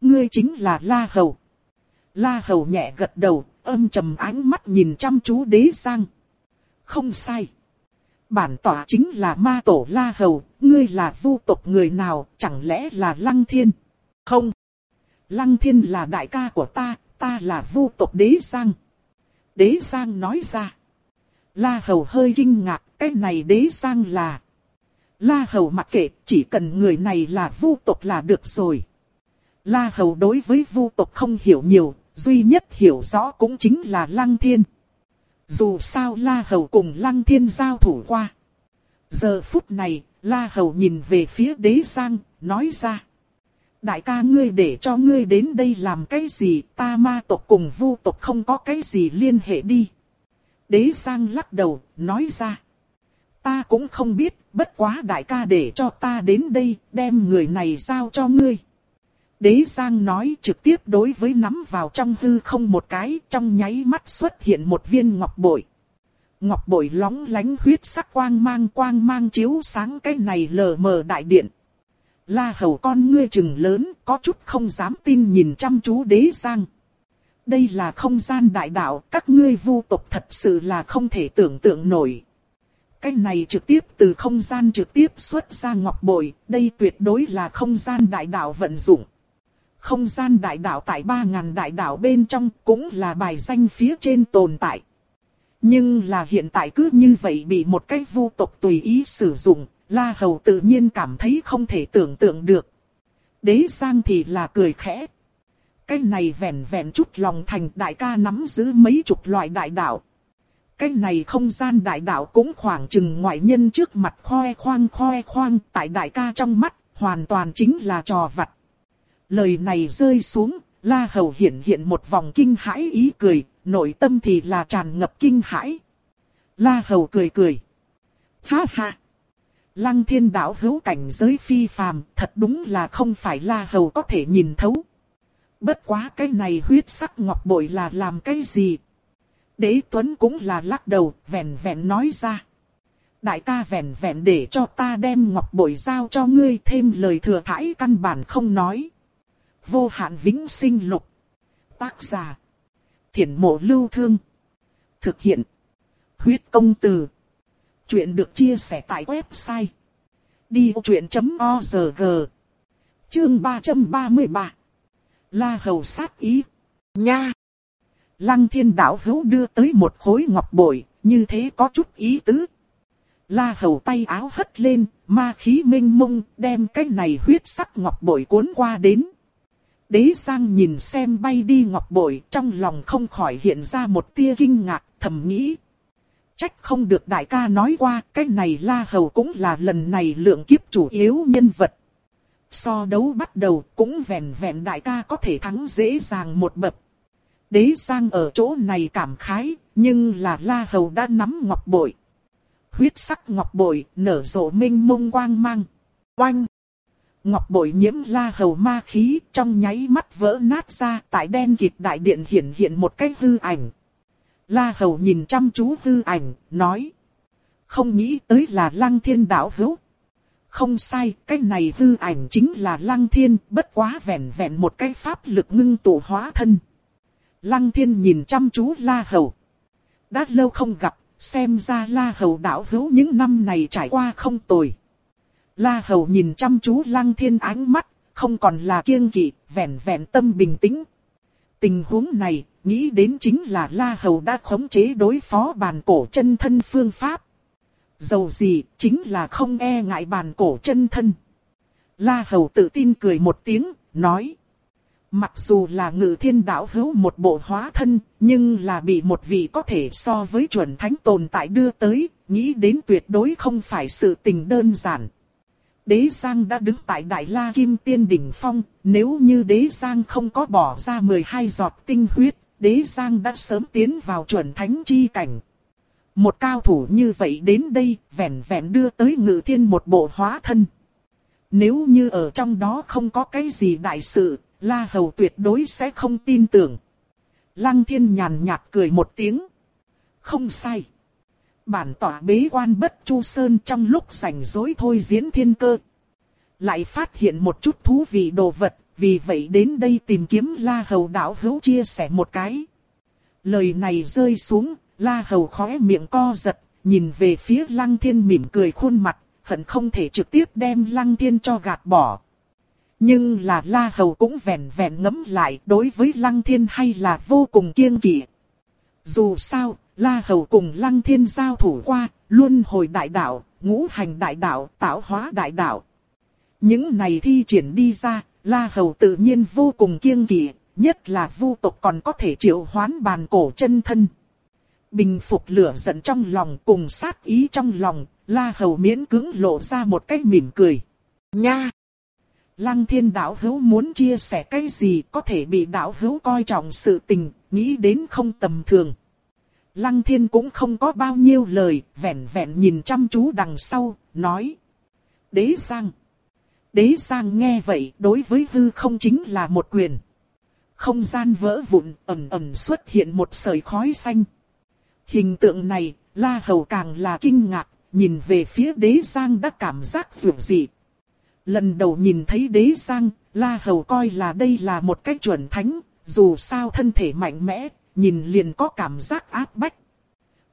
Ngươi chính là La Hầu. La Hầu nhẹ gật đầu, âm trầm ánh mắt nhìn chăm chú Đế Giang. Không sai. Bản tỏa chính là ma tổ La Hầu, ngươi là vu tộc người nào, chẳng lẽ là Lăng Thiên? Không. Lăng thiên là đại ca của ta, ta là vu tộc đế giang. Đế giang nói ra. La hầu hơi kinh ngạc, cái này đế Sang là. La hầu mặc kệ, chỉ cần người này là vu tộc là được rồi. La hầu đối với vu tộc không hiểu nhiều, duy nhất hiểu rõ cũng chính là lăng thiên. Dù sao La hầu cùng lăng thiên giao thủ qua. Giờ phút này, La hầu nhìn về phía đế Sang nói ra. Đại ca ngươi để cho ngươi đến đây làm cái gì, ta ma tộc cùng vu tộc không có cái gì liên hệ đi. Đế Giang lắc đầu, nói ra. Ta cũng không biết, bất quá đại ca để cho ta đến đây, đem người này giao cho ngươi. Đế Giang nói trực tiếp đối với nắm vào trong hư không một cái, trong nháy mắt xuất hiện một viên ngọc bội. Ngọc bội lóng lánh huyết sắc quang mang quang mang chiếu sáng cái này lờ mờ đại điện. La hầu con ngươi trừng lớn, có chút không dám tin nhìn chăm chú đế giang. Đây là không gian đại đạo, các ngươi vu tộc thật sự là không thể tưởng tượng nổi. Cái này trực tiếp từ không gian trực tiếp xuất ra ngọc bội, đây tuyệt đối là không gian đại đạo vận dụng. Không gian đại đạo tại 3.000 đại đạo bên trong cũng là bài danh phía trên tồn tại. Nhưng là hiện tại cứ như vậy bị một cái vu tộc tùy ý sử dụng, La Hầu tự nhiên cảm thấy không thể tưởng tượng được. Đế Giang thì là cười khẽ. Cái này vẹn vẹn chút lòng thành đại ca nắm giữ mấy chục loại đại đạo. Cái này không gian đại đạo cũng khoảng chừng ngoại nhân trước mặt khoe khoang khoe khoang tại đại ca trong mắt, hoàn toàn chính là trò vặt. Lời này rơi xuống, La Hầu hiện hiện một vòng kinh hãi ý cười, nội tâm thì là tràn ngập kinh hãi. La Hầu cười cười. Ha ha! Lăng thiên đạo hữu cảnh giới phi phàm, thật đúng là không phải La Hầu có thể nhìn thấu. Bất quá cái này huyết sắc ngọc bội là làm cái gì? Đế Tuấn cũng là lắc đầu, vẹn vẹn nói ra. Đại ca vẹn vẹn để cho ta đem ngọc bội giao cho ngươi thêm lời thừa thãi căn bản không nói. Vô hạn vĩnh sinh lục. Tác giả. Thiển mộ lưu thương. Thực hiện. Huyết công từ. Chuyện được chia sẻ tại website. Đi chuyện.org Chương 333 La hầu sát ý. Nha! Lăng thiên đạo hữu đưa tới một khối ngọc bội, như thế có chút ý tứ. La hầu tay áo hất lên, ma khí minh mông, đem cái này huyết sắc ngọc bội cuốn qua đến. Đế Giang nhìn xem bay đi ngọc bội, trong lòng không khỏi hiện ra một tia kinh ngạc, thầm nghĩ. Trách không được đại ca nói qua, cái này La Hầu cũng là lần này lượng kiếp chủ yếu nhân vật. So đấu bắt đầu cũng vẹn vẹn đại ca có thể thắng dễ dàng một bậc. Đế Giang ở chỗ này cảm khái, nhưng là La Hầu đã nắm ngọc bội. Huyết sắc ngọc bội nở rộ minh mông quang mang. Oanh! Ngọc bội nhiễm La Hầu ma khí trong nháy mắt vỡ nát ra tại đen kịt đại điện hiện hiện một cái hư ảnh. La Hầu nhìn chăm chú hư ảnh, nói. Không nghĩ tới là lăng thiên đạo hữu, không sai, cái này hư ảnh chính là lăng thiên, bất quá vẹn vẹn một cái pháp lực ngưng tụ hóa thân. Lăng thiên nhìn chăm chú La Hầu. Đã lâu không gặp, xem ra La Hầu đạo hữu những năm này trải qua không tồi. La Hầu nhìn chăm chú Lăng Thiên ánh mắt, không còn là kiêng kỵ, vẹn vẹn tâm bình tĩnh. Tình huống này, nghĩ đến chính là La Hầu đã khống chế đối phó bàn cổ chân thân phương pháp. Dầu gì, chính là không e ngại bàn cổ chân thân. La Hầu tự tin cười một tiếng, nói. Mặc dù là ngự thiên đạo hữu một bộ hóa thân, nhưng là bị một vị có thể so với chuẩn thánh tồn tại đưa tới, nghĩ đến tuyệt đối không phải sự tình đơn giản. Đế Giang đã đứng tại Đại La Kim Tiên Đỉnh Phong, nếu như Đế Giang không có bỏ ra 12 giọt tinh huyết, Đế Giang đã sớm tiến vào chuẩn thánh chi cảnh. Một cao thủ như vậy đến đây, vẹn vẹn đưa tới ngự thiên một bộ hóa thân. Nếu như ở trong đó không có cái gì đại sự, La Hầu tuyệt đối sẽ không tin tưởng. Lăng thiên nhàn nhạt cười một tiếng. Không sai. Bản tỏa bế quan bất chu sơn trong lúc rảnh rỗi thôi diễn thiên cơ. Lại phát hiện một chút thú vị đồ vật, vì vậy đến đây tìm kiếm La Hầu đạo hữu chia sẻ một cái. Lời này rơi xuống, La Hầu khóe miệng co giật, nhìn về phía Lăng Thiên mỉm cười khuôn mặt, hận không thể trực tiếp đem Lăng Thiên cho gạt bỏ. Nhưng là La Hầu cũng vẹn vẹn ngấm lại đối với Lăng Thiên hay là vô cùng kiêng kỵ. Dù sao, La Hầu cùng Lăng Thiên giao thủ qua, luôn hồi đại đạo, ngũ hành đại đạo, tạo hóa đại đạo. Những này thi triển đi ra, La Hầu tự nhiên vô cùng kiêng kỵ, nhất là vu tộc còn có thể triệu hoán bàn cổ chân thân. Bình phục lửa giận trong lòng cùng sát ý trong lòng, La Hầu miễn cứng lộ ra một cái mỉm cười. Nha! Lăng thiên đạo hữu muốn chia sẻ cái gì có thể bị đạo hữu coi trọng sự tình, nghĩ đến không tầm thường. Lăng thiên cũng không có bao nhiêu lời, vẹn vẹn nhìn chăm chú đằng sau, nói. Đế Giang. Đế Giang nghe vậy, đối với hư không chính là một quyền. Không gian vỡ vụn, ẩn ẩn xuất hiện một sợi khói xanh. Hình tượng này, La Hầu càng là kinh ngạc, nhìn về phía đế Giang đã cảm giác vượt dị. Lần đầu nhìn thấy đế Giang, La Hầu coi là đây là một cái chuẩn thánh, dù sao thân thể mạnh mẽ, nhìn liền có cảm giác áp bách.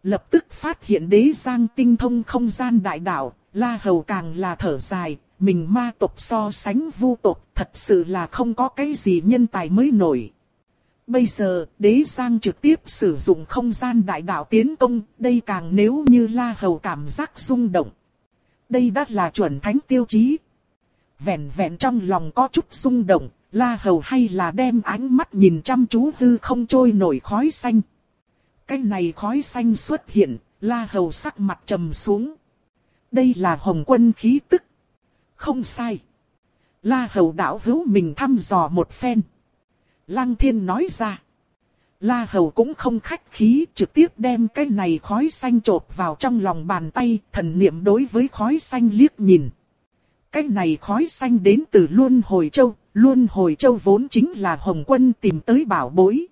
Lập tức phát hiện đế Giang tinh thông không gian đại đạo, La Hầu càng là thở dài, mình ma tộc so sánh vu tộc thật sự là không có cái gì nhân tài mới nổi. Bây giờ, đế Giang trực tiếp sử dụng không gian đại đạo tiến công, đây càng nếu như La Hầu cảm giác rung động. Đây đã là chuẩn thánh tiêu chí. Vẹn vẹn trong lòng có chút rung động, La Hầu hay là đem ánh mắt nhìn chăm chú hư không trôi nổi khói xanh. Cái này khói xanh xuất hiện, La Hầu sắc mặt trầm xuống. Đây là hồng quân khí tức. Không sai. La Hầu đạo hữu mình thăm dò một phen. Lăng thiên nói ra. La Hầu cũng không khách khí, trực tiếp đem cái này khói xanh trột vào trong lòng bàn tay, thần niệm đối với khói xanh liếc nhìn. Cái này khói xanh đến từ Luân Hồi Châu, Luân Hồi Châu vốn chính là Hồng Quân tìm tới bảo bối.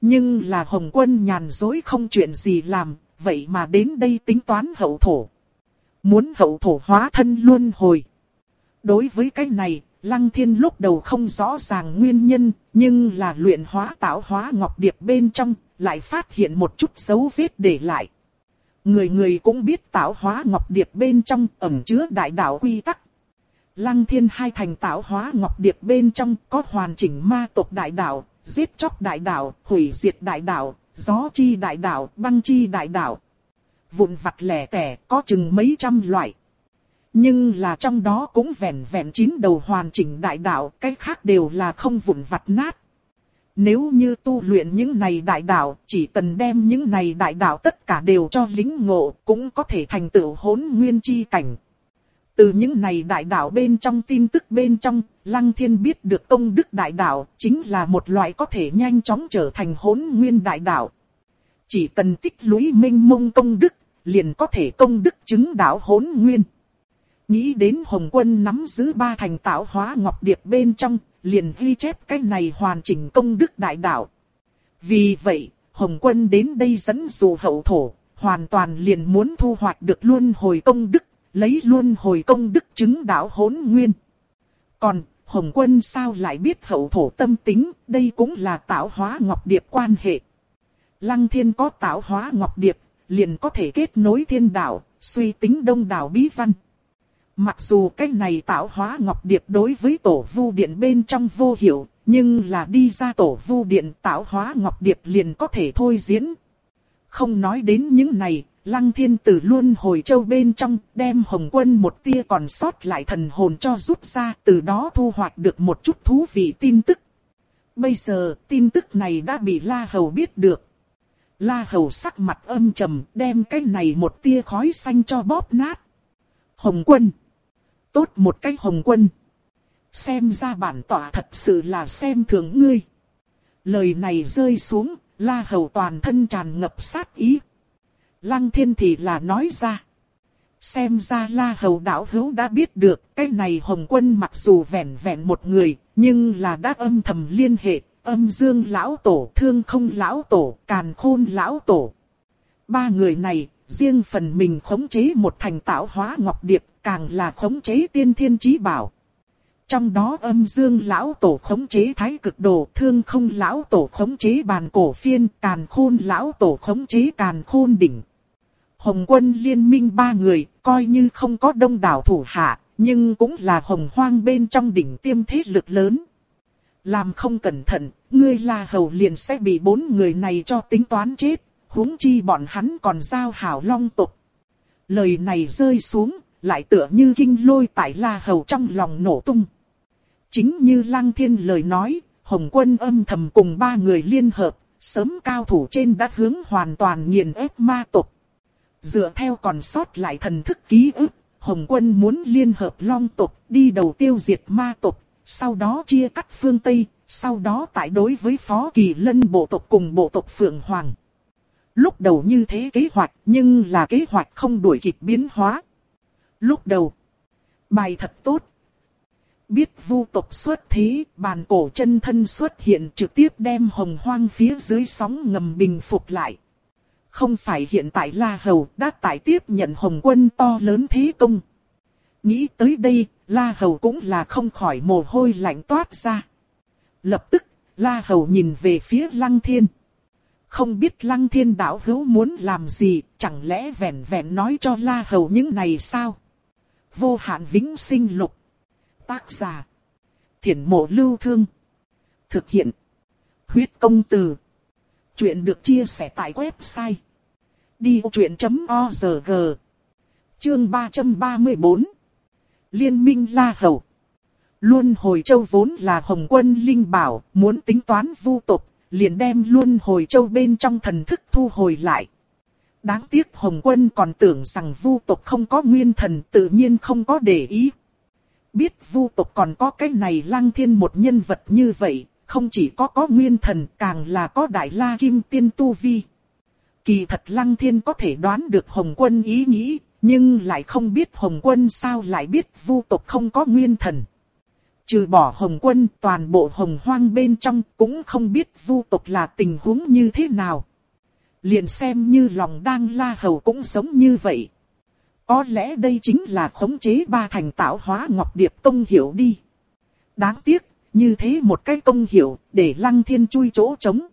Nhưng là Hồng Quân nhàn dối không chuyện gì làm, vậy mà đến đây tính toán hậu thổ. Muốn hậu thổ hóa thân Luân Hồi. Đối với cái này, Lăng Thiên lúc đầu không rõ ràng nguyên nhân, nhưng là luyện hóa tạo hóa ngọc điệp bên trong, lại phát hiện một chút dấu vết để lại. Người người cũng biết tạo hóa ngọc điệp bên trong ẩn chứa đại đạo quy tắc. Lăng Thiên hai thành tạo hóa ngọc điệp bên trong có hoàn chỉnh ma tộc đại đạo, giết chóc đại đạo, hủy diệt đại đạo, gió chi đại đạo, băng chi đại đạo. Vụn vặt lẻ tẻ có chừng mấy trăm loại. Nhưng là trong đó cũng vẹn vẹn chín đầu hoàn chỉnh đại đạo, cái khác đều là không vụn vặt nát. Nếu như tu luyện những này đại đạo, chỉ cần đem những này đại đạo tất cả đều cho lính ngộ, cũng có thể thành tựu hỗn nguyên chi cảnh. Từ những này đại đạo bên trong tin tức bên trong, Lăng Thiên biết được công đức đại đạo, chính là một loại có thể nhanh chóng trở thành hỗn nguyên đại đạo. Chỉ cần tích lũy minh mông công đức, liền có thể công đức chứng đạo hỗn nguyên. Nghĩ đến Hồng Quân nắm giữ ba thành tạo hóa ngọc điệp bên trong, liền ghi chép cái này hoàn chỉnh công đức đại đạo. Vì vậy, Hồng Quân đến đây dẫn dụ hậu thổ, hoàn toàn liền muốn thu hoạch được luôn hồi công đức, lấy luôn hồi công đức chứng đạo hỗn nguyên. Còn, Hồng Quân sao lại biết hậu thổ tâm tính, đây cũng là tạo hóa ngọc điệp quan hệ. Lăng thiên có tạo hóa ngọc điệp, liền có thể kết nối thiên đạo, suy tính đông đảo bí văn. Mặc dù cái này tạo hóa ngọc điệp đối với tổ vu điện bên trong vô hiệu, nhưng là đi ra tổ vu điện tạo hóa ngọc điệp liền có thể thôi diễn. Không nói đến những này, lăng thiên tử luôn hồi châu bên trong, đem hồng quân một tia còn sót lại thần hồn cho rút ra, từ đó thu hoạch được một chút thú vị tin tức. Bây giờ, tin tức này đã bị La Hầu biết được. La Hầu sắc mặt âm trầm, đem cái này một tia khói xanh cho bóp nát. Hồng quân tốt một cái hồng quân. Xem ra bản tỏa thật sự là xem thường ngươi. Lời này rơi xuống, la hầu toàn thân tràn ngập sát ý. Lăng thiên thì là nói ra. Xem ra la hầu đạo hữu đã biết được cái này hồng quân mặc dù vẹn vẹn một người, nhưng là đã âm thầm liên hệ, âm dương lão tổ, thương không lão tổ, càn khôn lão tổ. Ba người này, riêng phần mình khống chế một thành tạo hóa ngọc điệp, càng là khống chế tiên thiên trí bảo. Trong đó âm dương lão tổ khống chế thái cực đồ, thương không lão tổ khống chế bàn cổ phiên, càn khôn lão tổ khống chế càn khôn đỉnh. Hồng quân liên minh ba người, coi như không có đông đảo thủ hạ, nhưng cũng là hồng hoang bên trong đỉnh tiêm thế lực lớn. Làm không cẩn thận, ngươi La Hầu liền sẽ bị bốn người này cho tính toán chết, huống chi bọn hắn còn giao hảo long tục. Lời này rơi xuống, lại tựa như kinh lôi tại La Hầu trong lòng nổ tung. Chính như Lăng Thiên lời nói, Hồng Quân âm thầm cùng ba người liên hợp, sớm cao thủ trên đã hướng hoàn toàn nghiền ép ma tộc. Dựa theo còn sót lại thần thức ký ức, Hồng Quân muốn liên hợp long tộc đi đầu tiêu diệt ma tộc, sau đó chia cắt phương Tây, sau đó tại đối với Phó Kỳ Lân bộ tộc cùng bộ tộc Phượng Hoàng. Lúc đầu như thế kế hoạch nhưng là kế hoạch không đuổi kịp biến hóa. Lúc đầu, bài thật tốt. Biết vu tộc xuất thế, bàn cổ chân thân xuất hiện trực tiếp đem hồng hoang phía dưới sóng ngầm bình phục lại. Không phải hiện tại La Hầu đã tại tiếp nhận hồng quân to lớn thế công. Nghĩ tới đây, La Hầu cũng là không khỏi mồ hôi lạnh toát ra. Lập tức, La Hầu nhìn về phía Lăng Thiên. Không biết Lăng Thiên đạo hữu muốn làm gì, chẳng lẽ vẹn vẹn nói cho La Hầu những này sao? Vô hạn vĩnh sinh lục. Tác giả. Thiển mộ lưu thương. Thực hiện. Huyết công từ. Chuyện được chia sẻ tại website. Đi truyện.org Chương 334 Liên minh La Hầu Luân hồi châu vốn là hồng quân linh bảo, muốn tính toán vu tục, liền đem luân hồi châu bên trong thần thức thu hồi lại. Đáng tiếc hồng quân còn tưởng rằng vu Tộc không có nguyên thần tự nhiên không có để ý. Biết vu Tộc còn có cái này lăng thiên một nhân vật như vậy, không chỉ có có nguyên thần càng là có đại la kim tiên tu vi. Kỳ thật lăng thiên có thể đoán được hồng quân ý nghĩ, nhưng lại không biết hồng quân sao lại biết vu Tộc không có nguyên thần. Trừ bỏ hồng quân toàn bộ hồng hoang bên trong cũng không biết vu Tộc là tình huống như thế nào. Liền xem như lòng đang la hầu cũng giống như vậy. Có lẽ đây chính là khống chế ba thành tạo hóa ngọc điệp công hiểu đi. Đáng tiếc, như thế một cái công hiểu để lăng thiên chui chỗ trống.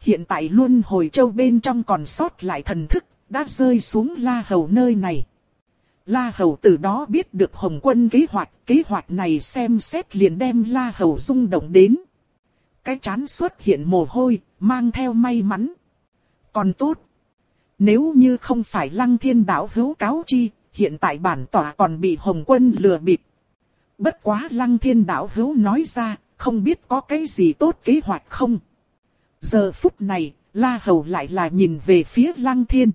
Hiện tại luôn hồi châu bên trong còn sót lại thần thức, đã rơi xuống la hầu nơi này. La Hầu từ đó biết được Hồng Quân kế hoạch, kế hoạch này xem xét liền đem La Hầu rung động đến. Cái chán xuất hiện mồ hôi, mang theo may mắn. Còn tốt. Nếu như không phải Lăng Thiên Đạo hữu cáo chi, hiện tại bản tỏa còn bị Hồng Quân lừa bịp. Bất quá Lăng Thiên Đạo hữu nói ra, không biết có cái gì tốt kế hoạch không. Giờ phút này, La Hầu lại là nhìn về phía Lăng Thiên.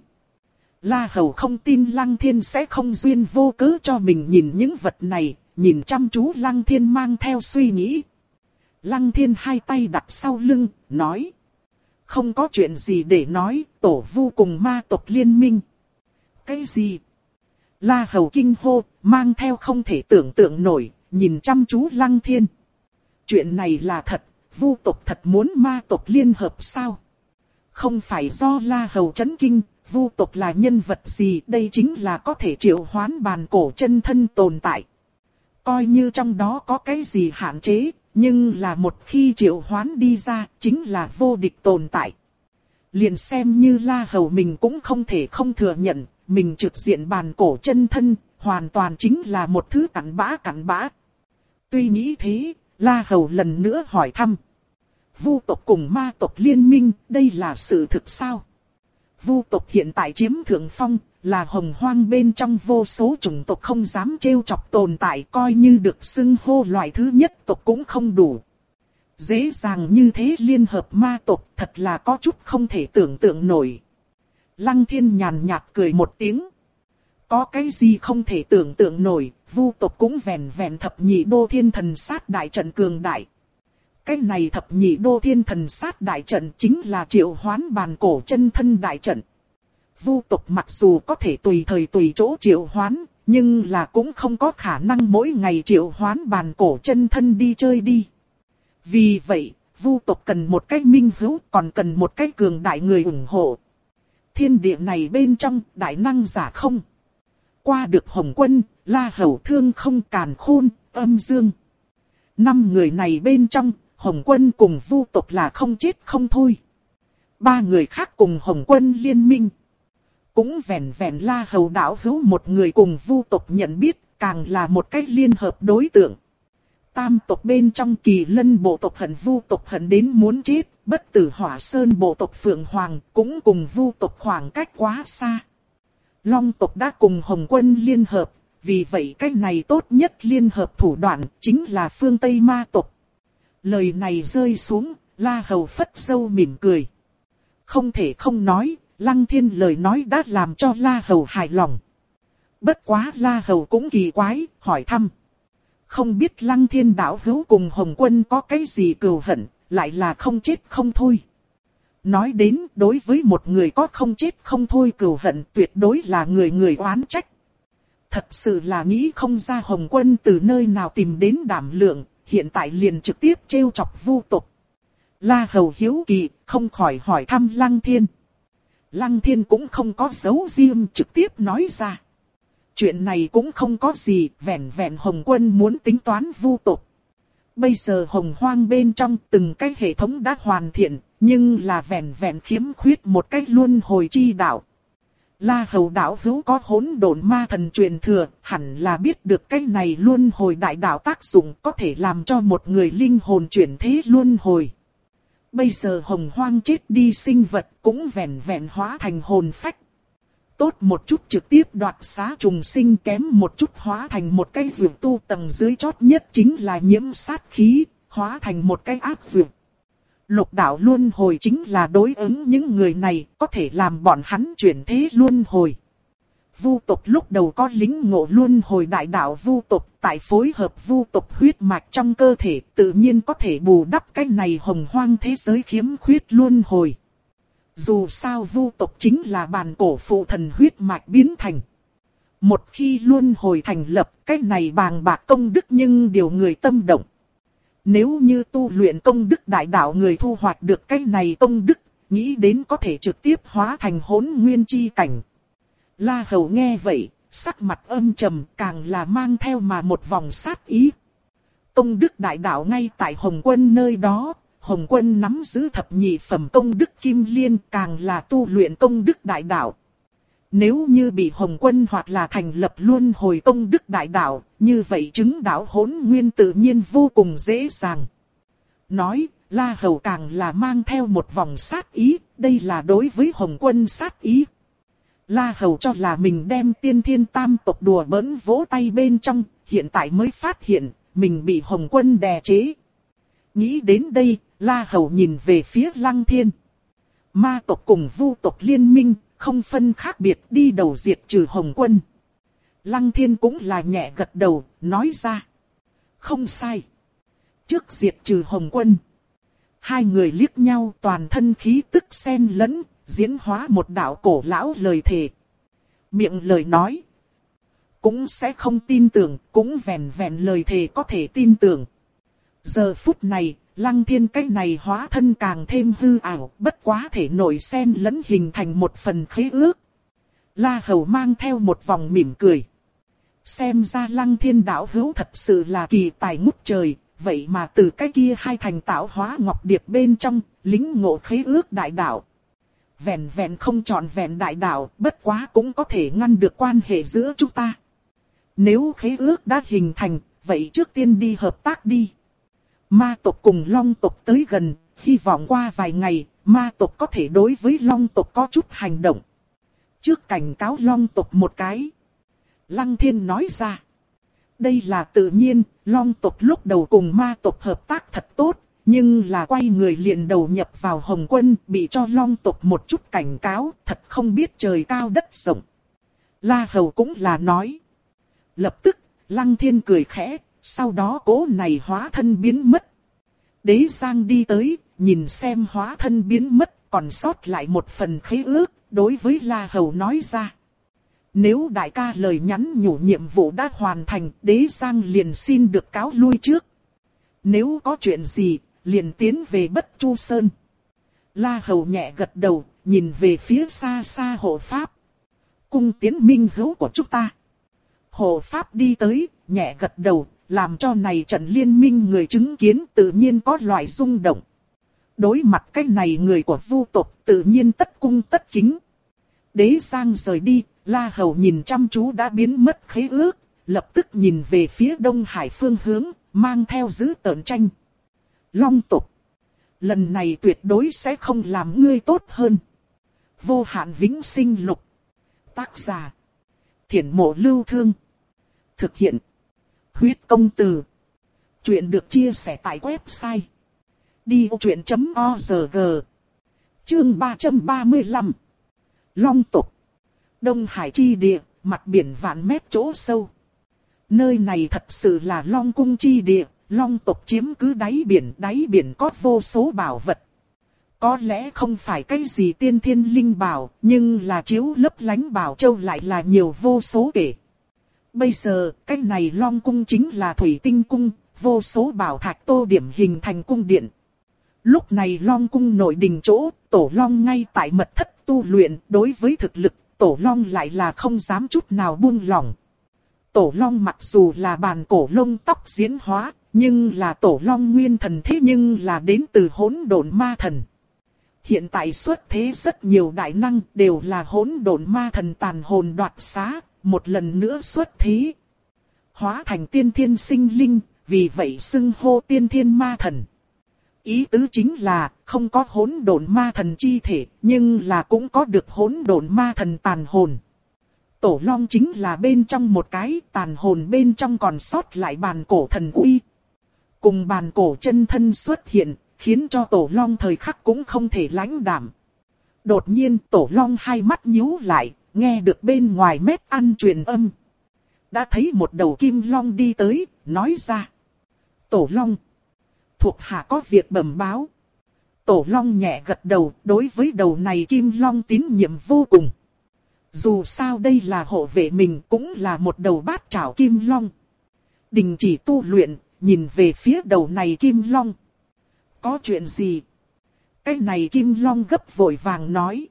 La Hầu không tin Lăng Thiên sẽ không duyên vô cớ cho mình nhìn những vật này, nhìn chăm chú Lăng Thiên mang theo suy nghĩ. Lăng Thiên hai tay đặt sau lưng, nói. Không có chuyện gì để nói, tổ vu cùng ma tộc liên minh. Cái gì? La Hầu kinh hô, mang theo không thể tưởng tượng nổi, nhìn chăm chú Lăng Thiên. Chuyện này là thật, vu tộc thật muốn ma tộc liên hợp sao? Không phải do La Hầu chấn kinh, vu tộc là nhân vật gì đây chính là có thể triệu hoán bàn cổ chân thân tồn tại. Coi như trong đó có cái gì hạn chế, nhưng là một khi triệu hoán đi ra chính là vô địch tồn tại. Liền xem như la hầu mình cũng không thể không thừa nhận, mình trực diện bàn cổ chân thân, hoàn toàn chính là một thứ cặn bã cặn bã. Tuy nghĩ thế, la hầu lần nữa hỏi thăm. Vu tộc cùng ma tộc liên minh, đây là sự thực sao? Vu tộc hiện tại chiếm thượng phong, là hồng hoang bên trong vô số chủng tộc không dám trêu chọc tồn tại coi như được xưng hô loại thứ nhất tộc cũng không đủ. Dễ dàng như thế liên hợp ma tộc thật là có chút không thể tưởng tượng nổi. Lăng thiên nhàn nhạt cười một tiếng. Có cái gì không thể tưởng tượng nổi, vu tộc cũng vẹn vẹn thập nhị đô thiên thần sát đại trận cường đại. Cái này thập nhị đô thiên thần sát đại trận chính là triệu hoán bàn cổ chân thân đại trận. Vu tộc mặc dù có thể tùy thời tùy chỗ triệu hoán, nhưng là cũng không có khả năng mỗi ngày triệu hoán bàn cổ chân thân đi chơi đi. Vì vậy, vu tộc cần một cái minh hữu còn cần một cái cường đại người ủng hộ. Thiên địa này bên trong đại năng giả không. Qua được hồng quân, la hầu thương không càn khôn, âm dương. Năm người này bên trong, Hồng quân cùng vu tộc là không chết không thôi. Ba người khác cùng Hồng quân liên minh. Cũng vẹn vẹn la hầu đảo hữu một người cùng vu tộc nhận biết, càng là một cách liên hợp đối tượng. Tam tộc bên trong kỳ lân bộ tộc hận vu tộc hận đến muốn chết, bất tử hỏa sơn bộ tộc phượng hoàng cũng cùng vu tộc khoảng cách quá xa. Long tộc đã cùng Hồng quân liên hợp, vì vậy cách này tốt nhất liên hợp thủ đoạn chính là phương Tây ma tộc. Lời này rơi xuống, La Hầu phất dâu mỉm cười. Không thể không nói, Lăng Thiên lời nói đã làm cho La Hầu hài lòng. Bất quá La Hầu cũng kỳ quái, hỏi thăm. Không biết Lăng Thiên đảo hữu cùng Hồng Quân có cái gì cừu hận, lại là không chết không thôi. Nói đến đối với một người có không chết không thôi cừu hận tuyệt đối là người người oán trách. Thật sự là nghĩ không ra Hồng Quân từ nơi nào tìm đến đảm lượng, hiện tại liền trực tiếp trêu chọc vu tục. La Hầu hiếu kỳ, không khỏi hỏi thăm Lăng Thiên. Lăng Thiên cũng không có dấu riêng trực tiếp nói ra. Chuyện này cũng không có gì, vẹn vẹn Hồng Quân muốn tính toán vu tục. Bây giờ Hồng Hoang bên trong từng cái hệ thống đã hoàn thiện, nhưng là vẹn vẹn khiếm khuyết một cách luôn hồi chi đạo. La Hầu đạo hữu có hỗn độn ma thần truyền thừa, hẳn là biết được cái này luôn hồi đại đạo tác dụng có thể làm cho một người linh hồn chuyển thế luôn hồi. Bây giờ hồng hoang chết đi sinh vật cũng vẹn vẹn hóa thành hồn phách. Tốt một chút trực tiếp đoạt xá trùng sinh kém một chút hóa thành một cái dược tu tầng dưới chót nhất chính là nhiễm sát khí, hóa thành một cái ác dược. Lục đạo luân hồi chính là đối ứng những người này, có thể làm bọn hắn chuyển thế luân hồi. Vu tộc lúc đầu có lính ngộ luân hồi đại đạo vu tộc tại phối hợp vu tộc huyết mạch trong cơ thể, tự nhiên có thể bù đắp cái này hồng hoang thế giới khiếm khuyết luân hồi. Dù sao vu tộc chính là bàn cổ phụ thần huyết mạch biến thành. Một khi luân hồi thành lập, cái này bàng bạc công đức nhưng điều người tâm động. Nếu như tu luyện công đức đại đạo người thu hoạch được cái này công đức, nghĩ đến có thể trực tiếp hóa thành hỗn nguyên chi cảnh. La Hầu nghe vậy, sắc mặt âm trầm càng là mang theo mà một vòng sát ý. Công đức đại đạo ngay tại Hồng Quân nơi đó, Hồng Quân nắm giữ thập nhị phẩm công đức kim liên càng là tu luyện công đức đại đạo. Nếu như bị Hồng Quân hoặc là thành lập luôn hồi công đức đại đạo, như vậy chứng đạo hỗn nguyên tự nhiên vô cùng dễ dàng. Nói, La Hầu càng là mang theo một vòng sát ý, đây là đối với Hồng Quân sát ý. La Hầu cho là mình đem tiên thiên tam tộc đùa bỡn vỗ tay bên trong, hiện tại mới phát hiện, mình bị Hồng Quân đè chế. Nghĩ đến đây, La Hầu nhìn về phía Lăng Thiên. Ma tộc cùng vu tộc liên minh, không phân khác biệt đi đầu diệt trừ Hồng Quân. Lăng Thiên cũng là nhẹ gật đầu, nói ra. Không sai. Trước diệt trừ Hồng Quân. Hai người liếc nhau toàn thân khí tức xen lẫn, diễn hóa một đạo cổ lão lời thề. Miệng lời nói. Cũng sẽ không tin tưởng, cũng vẹn vẹn lời thề có thể tin tưởng. Giờ phút này, lăng thiên cái này hóa thân càng thêm hư ảo, bất quá thể nổi sen lẫn hình thành một phần khế ước. La Hầu mang theo một vòng mỉm cười. Xem ra lăng thiên đạo hữu thật sự là kỳ tài ngút trời, vậy mà từ cái kia hai thành tạo hóa ngọc điệp bên trong, lính ngộ khế ước đại đạo vẹn vẹn không chọn vẹn đại đạo, bất quá cũng có thể ngăn được quan hệ giữa chúng ta. Nếu khế ước đã hình thành, vậy trước tiên đi hợp tác đi. Ma tộc cùng long tộc tới gần, hy vọng qua vài ngày, ma tộc có thể đối với long tộc có chút hành động. Trước cảnh cáo long tộc một cái. Lăng thiên nói ra. Đây là tự nhiên, long tộc lúc đầu cùng ma tộc hợp tác thật tốt, nhưng là quay người liền đầu nhập vào Hồng Quân, bị cho long tộc một chút cảnh cáo, thật không biết trời cao đất rộng. La Hầu cũng là nói. Lập tức, Lăng Thiên cười khẽ, sau đó cố này hóa thân biến mất. Đế Giang đi tới, nhìn xem hóa thân biến mất, còn sót lại một phần khế ước, đối với La Hầu nói ra. Nếu đại ca lời nhắn nhủ nhiệm vụ đã hoàn thành, đế Giang liền xin được cáo lui trước. Nếu có chuyện gì, liền tiến về Bất Chu Sơn. La Hầu nhẹ gật đầu, nhìn về phía xa xa hộ pháp. Cung tiến minh hữu của chúng ta. Hộ pháp đi tới, nhẹ gật đầu, làm cho này trận liên minh người chứng kiến tự nhiên có loại rung động. Đối mặt cái này người của vu tộc tự nhiên tất cung tất kính. Đế Giang rời đi, La Hầu nhìn chăm chú đã biến mất khế ước, lập tức nhìn về phía Đông Hải phương hướng, mang theo giữ tợn tranh. Long tộc. Lần này tuyệt đối sẽ không làm ngươi tốt hơn. Vô hạn vĩnh sinh lục. Tác giả. Thiển mộ lưu thương. Thực hiện. Huyết công từ. Chuyện được chia sẻ tại website. Đi chuyện.org Chương 335 Long tục Đông Hải chi địa, mặt biển vạn mét chỗ sâu. Nơi này thật sự là Long cung chi địa, Long tộc chiếm cứ đáy biển, đáy biển có vô số bảo vật. Có lẽ không phải cái gì tiên thiên linh bảo, nhưng là chiếu lấp lánh bảo châu lại là nhiều vô số kể. Bây giờ, cái này Long cung chính là thủy tinh cung, vô số bảo thạch tô điểm hình thành cung điện. Lúc này Long cung nội đình chỗ, Tổ Long ngay tại mật thất tu luyện, đối với thực lực, Tổ Long lại là không dám chút nào buông lỏng. Tổ Long mặc dù là bàn cổ lông tóc diễn hóa, nhưng là Tổ Long nguyên thần thế nhưng là đến từ hỗn độn ma thần. Hiện tại xuất thế rất nhiều đại năng đều là hỗn độn ma thần tàn hồn đoạt xá, một lần nữa xuất thế. Hóa thành tiên thiên sinh linh, vì vậy xưng hô tiên thiên ma thần. Ý tứ chính là không có hỗn độn ma thần chi thể, nhưng là cũng có được hỗn độn ma thần tàn hồn. Tổ long chính là bên trong một cái tàn hồn bên trong còn sót lại bàn cổ thần uy. Cùng bàn cổ chân thân xuất hiện, khiến cho tổ long thời khắc cũng không thể lãnh đảm. Đột nhiên tổ long hai mắt nhíu lại, nghe được bên ngoài mét ăn truyền âm. Đã thấy một đầu kim long đi tới, nói ra. Tổ long thuộc hạ có việc bẩm báo. Tổ Long nhẹ gật đầu, đối với đầu này Kim Long tín nhiệm vô cùng. Dù sao đây là hộ vệ mình cũng là một đầu bát trảo Kim Long. Đình chỉ tu luyện, nhìn về phía đầu này Kim Long. Có chuyện gì? Cái này Kim Long gấp vội vàng nói.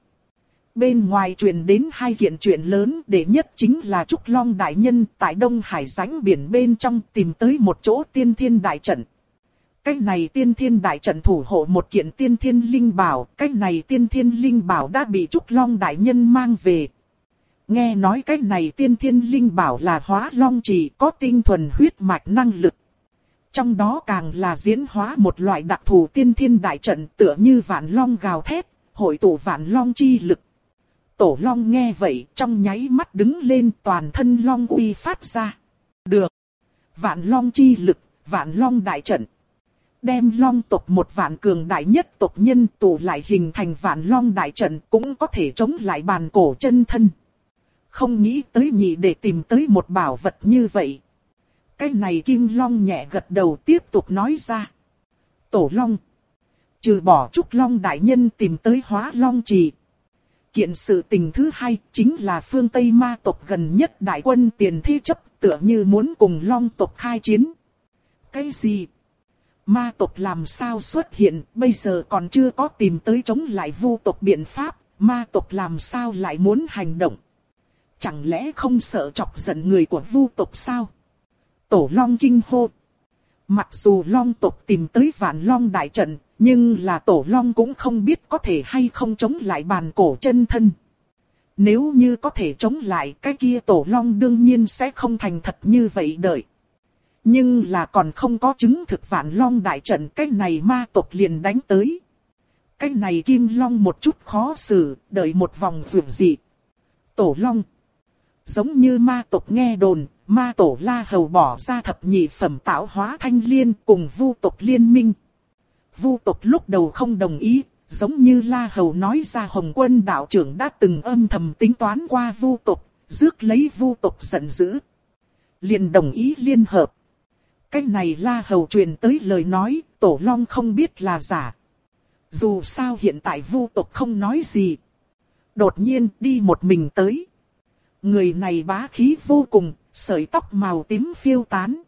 Bên ngoài truyền đến hai kiện chuyện lớn để nhất chính là Trúc Long Đại Nhân tại Đông Hải ránh biển bên trong tìm tới một chỗ tiên thiên đại trận. Cái này tiên thiên đại trận thủ hộ một kiện tiên thiên linh bảo, cái này tiên thiên linh bảo đã bị Trúc Long đại nhân mang về. Nghe nói cái này tiên thiên linh bảo là hóa long chỉ có tinh thuần huyết mạch năng lực. Trong đó càng là diễn hóa một loại đặc thù tiên thiên đại trận tựa như vạn long gào thét, hội tụ vạn long chi lực. Tổ long nghe vậy trong nháy mắt đứng lên toàn thân long uy phát ra. Được. Vạn long chi lực, vạn long đại trận. Đem long tộc một vạn cường đại nhất tộc nhân tụ lại hình thành vạn long đại trận cũng có thể chống lại bàn cổ chân thân. Không nghĩ tới nhị để tìm tới một bảo vật như vậy. Cái này kim long nhẹ gật đầu tiếp tục nói ra. Tổ long. Trừ bỏ trúc long đại nhân tìm tới hóa long trì. Kiện sự tình thứ hai chính là phương Tây ma tộc gần nhất đại quân tiền thi chấp tựa như muốn cùng long tộc khai chiến. Cái gì? Ma tộc làm sao xuất hiện, bây giờ còn chưa có tìm tới chống lại vu tộc biện pháp, ma tộc làm sao lại muốn hành động. Chẳng lẽ không sợ chọc giận người của vu tộc sao? Tổ Long kinh hô. Mặc dù Long tộc tìm tới vạn Long đại trận, nhưng là Tổ Long cũng không biết có thể hay không chống lại bàn cổ chân thân. Nếu như có thể chống lại cái kia Tổ Long đương nhiên sẽ không thành thật như vậy đợi. Nhưng là còn không có chứng thực vạn long đại trận cái này ma tộc liền đánh tới. Cái này kim long một chút khó xử, đợi một vòng vượt dị. Tổ long. Giống như ma tộc nghe đồn, ma tổ la hầu bỏ ra thập nhị phẩm tạo hóa thanh liên cùng vu tộc liên minh. Vu tộc lúc đầu không đồng ý, giống như la hầu nói ra hồng quân đạo trưởng đã từng âm thầm tính toán qua vu tộc, rước lấy vu tộc giận dữ. liền đồng ý liên hợp. Cái này la hầu truyền tới lời nói, tổ long không biết là giả. Dù sao hiện tại vu tộc không nói gì. Đột nhiên đi một mình tới. Người này bá khí vô cùng, sợi tóc màu tím phiêu tán.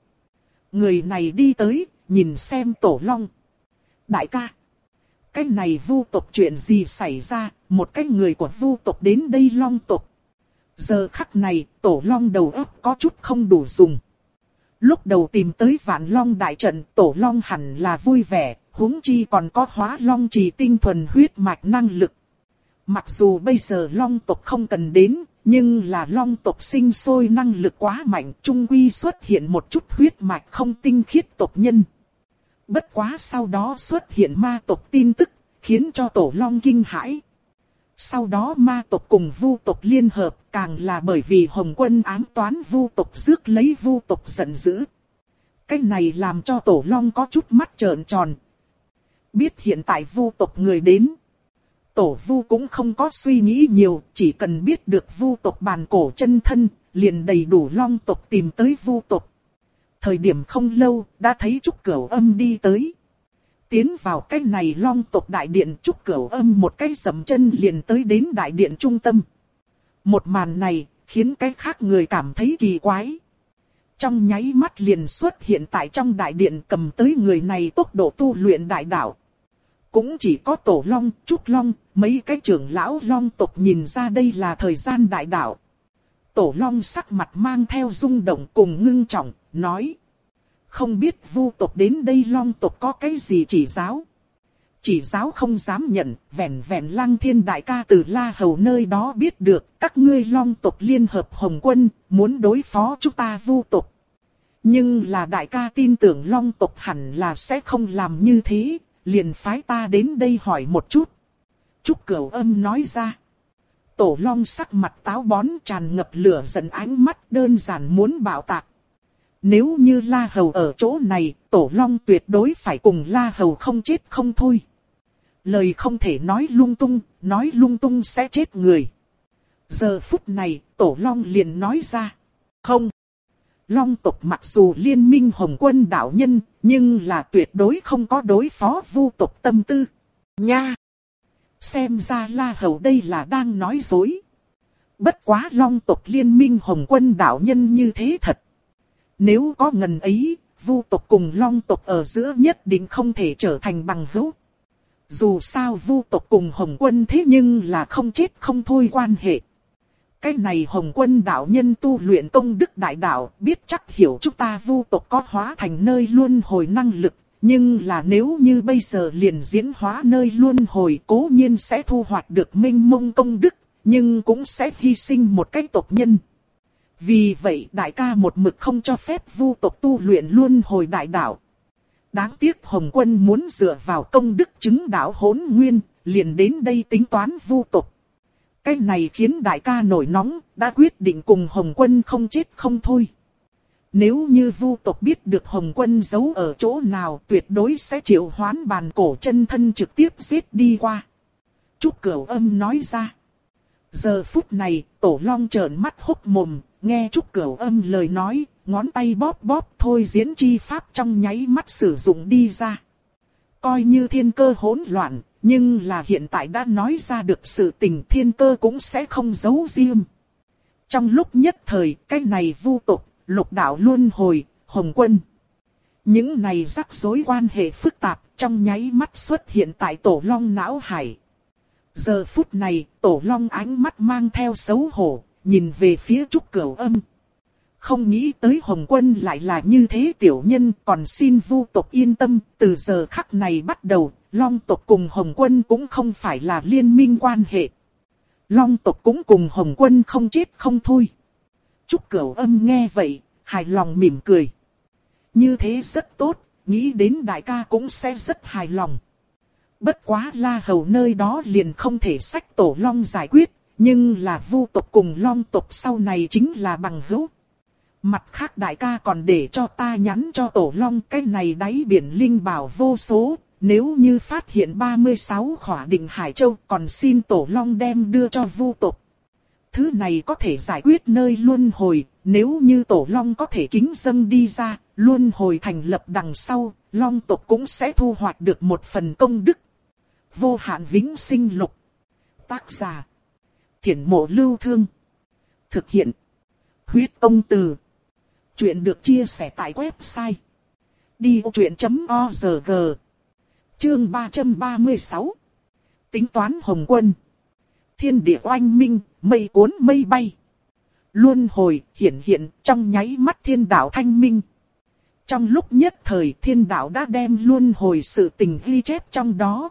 Người này đi tới, nhìn xem tổ long. Đại ca. Cái này vu tộc chuyện gì xảy ra, một cái người của vu tộc đến đây long tộc. Giờ khắc này, tổ long đầu óc có chút không đủ dùng. Lúc đầu tìm tới vạn long đại trận, tổ long hẳn là vui vẻ, huống chi còn có hóa long trì tinh thuần huyết mạch năng lực. Mặc dù bây giờ long tộc không cần đến, Nhưng là long tộc sinh sôi năng lực quá mạnh, trung quy xuất hiện một chút huyết mạch không tinh khiết tộc nhân. Bất quá sau đó xuất hiện ma tộc tin tức, khiến cho tổ long kinh hãi. Sau đó ma tộc cùng vu tộc liên hợp, càng là bởi vì hồng quân ám toán vu tộc rước lấy vu tộc giận dữ. Cái này làm cho tổ long có chút mắt trợn tròn. Biết hiện tại vu tộc người đến. Tổ vu cũng không có suy nghĩ nhiều, chỉ cần biết được vu tộc bàn cổ chân thân, liền đầy đủ long tộc tìm tới vu tộc. Thời điểm không lâu, đã thấy Trúc Cửu Âm đi tới. Tiến vào cái này long tộc đại điện Trúc Cửu Âm một cái sầm chân liền tới đến đại điện trung tâm. Một màn này, khiến cái khác người cảm thấy kỳ quái. Trong nháy mắt liền xuất hiện tại trong đại điện cầm tới người này tốc độ tu luyện đại đạo. Cũng chỉ có tổ long, trúc long, mấy cái trưởng lão long tộc nhìn ra đây là thời gian đại đạo. Tổ long sắc mặt mang theo rung động cùng ngưng trọng, nói. Không biết vu tộc đến đây long tộc có cái gì chỉ giáo. Chỉ giáo không dám nhận, vẹn vẹn lăng thiên đại ca từ La Hầu nơi đó biết được, các ngươi long tộc liên hợp Hồng quân, muốn đối phó chúng ta vu tộc. Nhưng là đại ca tin tưởng long tộc hẳn là sẽ không làm như thế, liền phái ta đến đây hỏi một chút. Trúc Cửu Âm nói ra. Tổ long sắc mặt táo bón tràn ngập lửa giận ánh mắt đơn giản muốn bảo tạc. Nếu như La Hầu ở chỗ này, Tổ Long tuyệt đối phải cùng La Hầu không chết không thôi. Lời không thể nói lung tung, nói lung tung sẽ chết người. Giờ phút này, Tổ Long liền nói ra. Không. Long tộc mặc dù liên minh hồng quân đạo nhân, nhưng là tuyệt đối không có đối phó vu tộc tâm tư. Nha! Xem ra La Hầu đây là đang nói dối. Bất quá long tộc liên minh hồng quân đạo nhân như thế thật. Nếu có ngần ấy, vu tộc cùng long tộc ở giữa nhất định không thể trở thành bằng hữu. Dù sao vu tộc cùng hồng quân thế nhưng là không chết không thôi quan hệ. Cái này hồng quân đạo nhân tu luyện công đức đại đạo biết chắc hiểu chúng ta vu tộc có hóa thành nơi luôn hồi năng lực. Nhưng là nếu như bây giờ liền diễn hóa nơi luôn hồi cố nhiên sẽ thu hoạch được minh mông công đức, nhưng cũng sẽ hy sinh một cách tộc nhân. Vì vậy đại ca một mực không cho phép vu tộc tu luyện luôn hồi đại đạo. Đáng tiếc Hồng Quân muốn dựa vào công đức chứng đạo hỗn nguyên, liền đến đây tính toán vu tộc. Cái này khiến đại ca nổi nóng, đã quyết định cùng Hồng Quân không chết không thôi. Nếu như vu tộc biết được Hồng Quân giấu ở chỗ nào tuyệt đối sẽ triệu hoán bàn cổ chân thân trực tiếp giết đi qua. Trúc Cửu Âm nói ra. Giờ phút này, Tổ Long trợn mắt hốc mồm, nghe Trúc Cửu Âm lời nói, ngón tay bóp bóp thôi diễn chi pháp trong nháy mắt sử dụng đi ra. Coi như thiên cơ hỗn loạn, nhưng là hiện tại đã nói ra được sự tình thiên cơ cũng sẽ không giấu riêng. Trong lúc nhất thời, cái này vu tục, lục đạo luân hồi, hồng quân. Những này rắc rối quan hệ phức tạp trong nháy mắt xuất hiện tại tổ long não hải. Giờ phút này, tổ long ánh mắt mang theo xấu hổ, nhìn về phía trúc cửu âm. Không nghĩ tới Hồng Quân lại là như thế tiểu nhân còn xin vu tộc yên tâm, từ giờ khắc này bắt đầu, Long tộc cùng Hồng Quân cũng không phải là liên minh quan hệ. Long tộc cũng cùng Hồng Quân không chết không thôi. Trúc Cửu Âm nghe vậy, hài lòng mỉm cười. Như thế rất tốt, nghĩ đến đại ca cũng sẽ rất hài lòng. Bất quá la hầu nơi đó liền không thể sách tổ long giải quyết, nhưng là vu tộc cùng long tộc sau này chính là bằng hữu. Mặt khác đại ca còn để cho ta nhắn cho tổ long cái này đáy biển linh bảo vô số, nếu như phát hiện 36 khỏa định Hải Châu còn xin tổ long đem đưa cho vu tộc. Thứ này có thể giải quyết nơi luân hồi, nếu như tổ long có thể kính dâng đi ra, luân hồi thành lập đằng sau, long tộc cũng sẽ thu hoạch được một phần công đức. Vô hạn vĩnh sinh lục. Tác giả. Thiển mộ lưu thương. Thực hiện. Huyết công từ. Chuyện được chia sẻ tại website. Đi vô chuyện.org Chương 336 Tính toán Hồng Quân Thiên địa oanh minh, mây cuốn mây bay. Luân hồi hiện hiện trong nháy mắt thiên đạo thanh minh. Trong lúc nhất thời thiên đạo đã đem luân hồi sự tình ghi chép trong đó.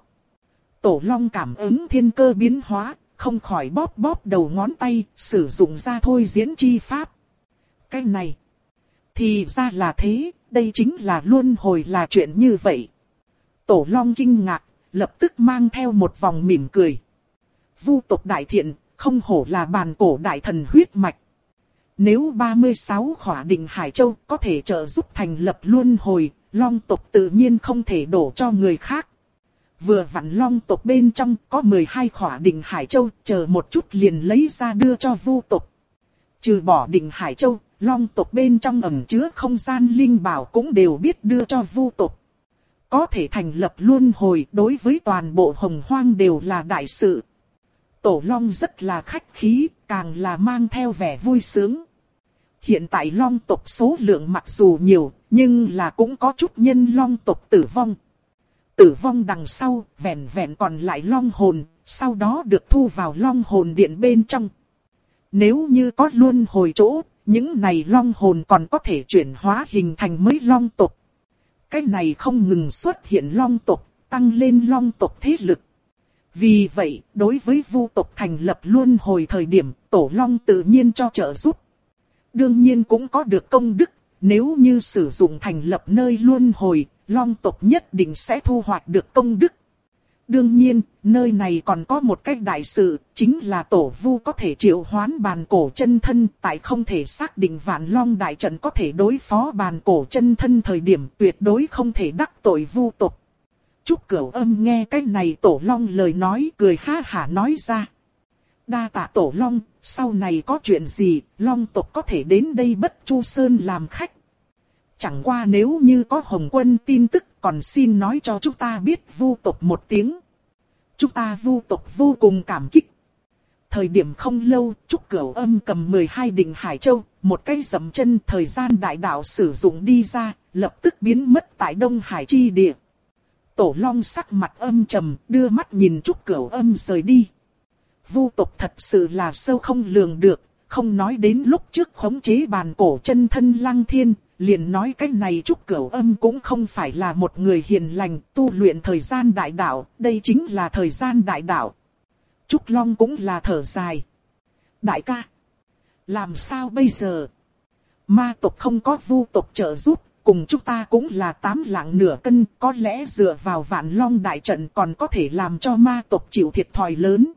Tổ Long cảm ứng thiên cơ biến hóa, không khỏi bóp bóp đầu ngón tay, sử dụng ra thôi diễn chi pháp. Cái này, thì ra là thế, đây chính là luân hồi là chuyện như vậy. Tổ Long kinh ngạc, lập tức mang theo một vòng mỉm cười. Vu tộc đại thiện, không hổ là bàn cổ đại thần huyết mạch. Nếu 36 khỏa định Hải Châu có thể trợ giúp thành lập luân hồi, long tộc tự nhiên không thể đổ cho người khác. Vừa vặn long tộc bên trong có 12 khỏa định Hải Châu, chờ một chút liền lấy ra đưa cho vu tộc. Trừ bỏ định Hải Châu, long tộc bên trong ẩm chứa không gian linh bảo cũng đều biết đưa cho vu tộc. Có thể thành lập luân hồi đối với toàn bộ hồng hoang đều là đại sự. Tổ long rất là khách khí, càng là mang theo vẻ vui sướng. Hiện tại long tộc số lượng mặc dù nhiều, nhưng là cũng có chút nhân long tộc tử vong. Tử vong đằng sau, vẹn vẹn còn lại long hồn, sau đó được thu vào long hồn điện bên trong. Nếu như có luôn hồi chỗ, những này long hồn còn có thể chuyển hóa hình thành mới long tộc. Cái này không ngừng xuất hiện long tộc, tăng lên long tộc thế lực. Vì vậy, đối với vu tộc thành lập luôn hồi thời điểm, tổ long tự nhiên cho trợ giúp. Đương nhiên cũng có được công đức, nếu như sử dụng thành lập nơi luôn hồi, long tộc nhất định sẽ thu hoạch được công đức. Đương nhiên, nơi này còn có một cách đại sự, chính là tổ vu có thể triệu hoán bàn cổ chân thân, tại không thể xác định vạn long đại trận có thể đối phó bàn cổ chân thân thời điểm tuyệt đối không thể đắc tội vu tộc. Trúc Cửu Âm nghe cái này tổ long lời nói cười ha hả nói ra. Đa tạ tổ long, sau này có chuyện gì, long tộc có thể đến đây bất chu sơn làm khách. Chẳng qua nếu như có hồng quân tin tức còn xin nói cho chúng ta biết vu tộc một tiếng. Chúng ta vu tộc vô cùng cảm kích. Thời điểm không lâu, Trúc Cửu Âm cầm 12 đỉnh Hải Châu, một cây dầm chân thời gian đại đạo sử dụng đi ra, lập tức biến mất tại Đông Hải chi địa. Tổ Long sắc mặt âm trầm, đưa mắt nhìn Trúc Cửu Âm rời đi. Vu tộc thật sự là sâu không lường được, không nói đến lúc trước khống chế bàn cổ chân thân lăng thiên, liền nói cái này Trúc Cửu Âm cũng không phải là một người hiền lành, tu luyện thời gian đại đạo, đây chính là thời gian đại đạo. Trúc Long cũng là thở dài. Đại ca, làm sao bây giờ? Ma tộc không có vu tộc trợ giúp, cùng chúng ta cũng là tám lạng nửa cân, có lẽ dựa vào vạn long đại trận còn có thể làm cho ma tộc chịu thiệt thòi lớn.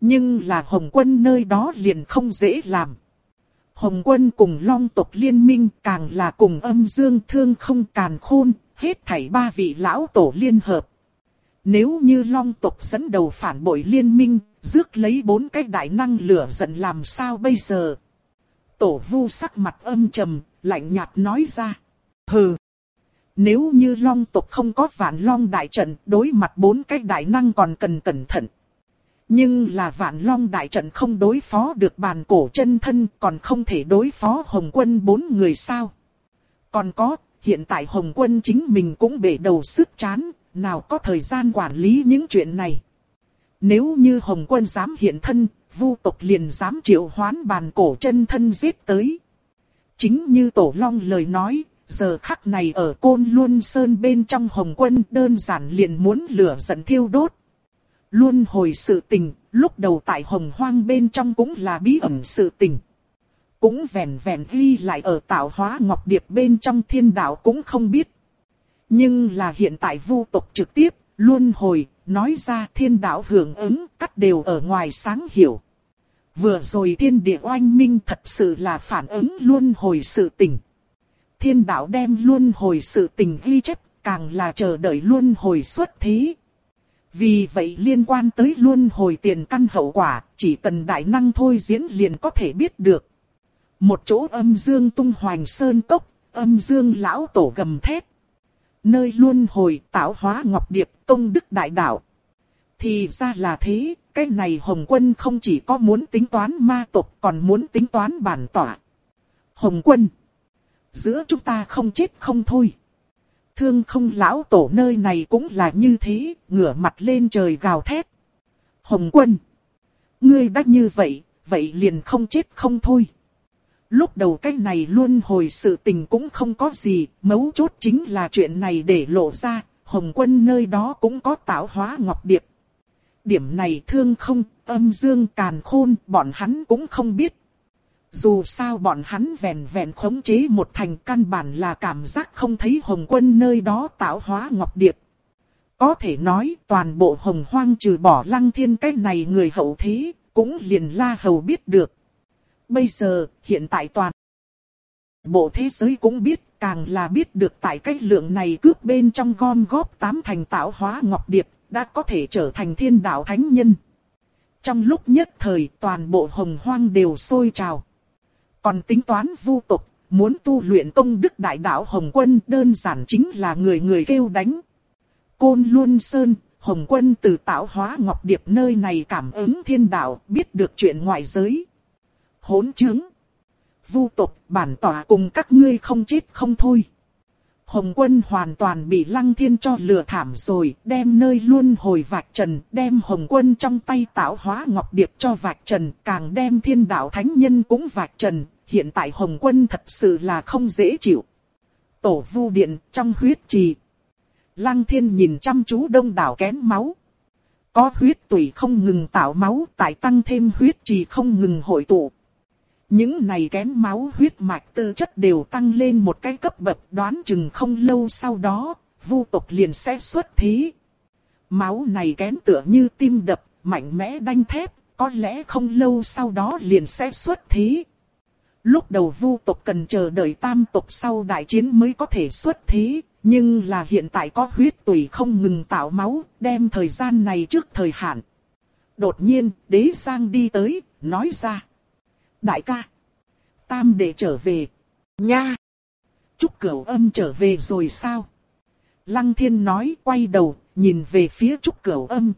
Nhưng là Hồng quân nơi đó liền không dễ làm. Hồng quân cùng long tộc liên minh càng là cùng âm dương thương không càn khôn, hết thảy ba vị lão tổ liên hợp. Nếu như long tộc dẫn đầu phản bội liên minh, rước lấy bốn cái đại năng lửa giận làm sao bây giờ? Tổ vu sắc mặt âm trầm, lạnh nhạt nói ra. Hừ. Nếu như long tộc không có vạn long đại trận, đối mặt bốn cái đại năng còn cần cẩn thận. Nhưng là vạn long đại trận không đối phó được bàn cổ chân thân, còn không thể đối phó hồng quân bốn người sao. Còn có, hiện tại hồng quân chính mình cũng bể đầu sức chán, nào có thời gian quản lý những chuyện này. Nếu như hồng quân dám hiện thân, vu tộc liền dám triệu hoán bàn cổ chân thân giết tới. Chính như tổ long lời nói, giờ khắc này ở côn luân sơn bên trong hồng quân đơn giản liền muốn lửa giận thiêu đốt. Luôn hồi sự tình, lúc đầu tại hồng hoang bên trong cũng là bí ẩn sự tình. Cũng vẹn vẹn ghi lại ở tạo hóa ngọc điệp bên trong thiên đạo cũng không biết. Nhưng là hiện tại vu tộc trực tiếp, luôn hồi, nói ra thiên đạo hưởng ứng, cắt đều ở ngoài sáng hiểu. Vừa rồi thiên địa oanh minh thật sự là phản ứng luôn hồi sự tình. Thiên đạo đem luôn hồi sự tình ghi chép, càng là chờ đợi luôn hồi xuất thế. Vì vậy liên quan tới luôn hồi tiền căn hậu quả, chỉ cần đại năng thôi diễn liền có thể biết được. Một chỗ âm dương tung hoành sơn cốc, âm dương lão tổ gầm thét. Nơi luôn hồi tạo hóa ngọc điệp công đức đại đạo. Thì ra là thế, cái này Hồng Quân không chỉ có muốn tính toán ma tộc còn muốn tính toán bản tỏa. Hồng Quân, giữa chúng ta không chết không thôi. Thương không lão tổ nơi này cũng là như thế, ngửa mặt lên trời gào thét. Hồng quân. Ngươi đã như vậy, vậy liền không chết không thôi. Lúc đầu cái này luôn hồi sự tình cũng không có gì, mấu chốt chính là chuyện này để lộ ra, Hồng quân nơi đó cũng có tạo hóa ngọc điệp. Điểm này thương không, âm dương càn khôn bọn hắn cũng không biết. Dù sao bọn hắn vẹn vẹn khống chế một thành căn bản là cảm giác không thấy hồng quân nơi đó tạo hóa ngọc điệp. Có thể nói toàn bộ hồng hoang trừ bỏ lăng thiên cái này người hậu thế, cũng liền la hầu biết được. Bây giờ, hiện tại toàn bộ thế giới cũng biết, càng là biết được tại cái lượng này cướp bên trong gom góp tám thành tạo hóa ngọc điệp, đã có thể trở thành thiên đạo thánh nhân. Trong lúc nhất thời toàn bộ hồng hoang đều sôi trào. Còn tính toán vu tục, muốn tu luyện công đức đại đạo hồng quân đơn giản chính là người người kêu đánh. Côn Luân Sơn, Hồng Quân từ tạo hóa Ngọc Điệp nơi này cảm ứng thiên đạo, biết được chuyện ngoại giới. Hỗn chứng. Vu tộc bản tỏa cùng các ngươi không chết không thôi. Hồng quân hoàn toàn bị lăng thiên cho lừa thảm rồi, đem nơi luôn hồi vạch trần, đem hồng quân trong tay tạo hóa ngọc điệp cho vạch trần, càng đem thiên đạo thánh nhân cũng vạch trần, hiện tại hồng quân thật sự là không dễ chịu. Tổ vu điện trong huyết trì. Lăng thiên nhìn chăm chú đông đảo kén máu. Có huyết tủy không ngừng tạo máu, tại tăng thêm huyết trì không ngừng hội tụ. Những này kén máu huyết mạch tư chất đều tăng lên một cái cấp bậc đoán chừng không lâu sau đó, vu tộc liền sẽ xuất thí. Máu này kén tựa như tim đập, mạnh mẽ đanh thép, có lẽ không lâu sau đó liền sẽ xuất thí. Lúc đầu vu tộc cần chờ đợi tam tộc sau đại chiến mới có thể xuất thế nhưng là hiện tại có huyết tùy không ngừng tạo máu, đem thời gian này trước thời hạn. Đột nhiên, đế sang đi tới, nói ra. Đại ca. Tam đệ trở về. Nha. Trúc Cửu âm trở về rồi sao? Lăng thiên nói quay đầu, nhìn về phía Trúc Cửu âm.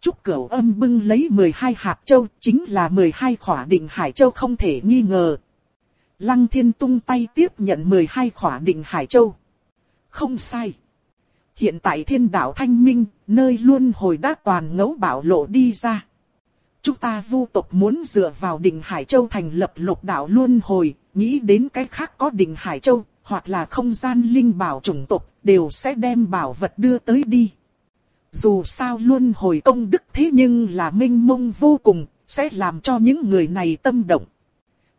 Trúc Cửu âm bưng lấy 12 hạt châu, chính là 12 khỏa định Hải Châu không thể nghi ngờ. Lăng thiên tung tay tiếp nhận 12 khỏa định Hải Châu. Không sai. Hiện tại thiên đạo thanh minh, nơi luôn hồi đã toàn ngấu bảo lộ đi ra. Chúng ta vu tộc muốn dựa vào đỉnh Hải Châu thành lập lục đạo luân hồi, nghĩ đến cái khác có đỉnh Hải Châu, hoặc là không gian linh bảo chủng tộc, đều sẽ đem bảo vật đưa tới đi. Dù sao luân hồi công đức thế nhưng là minh mông vô cùng, sẽ làm cho những người này tâm động.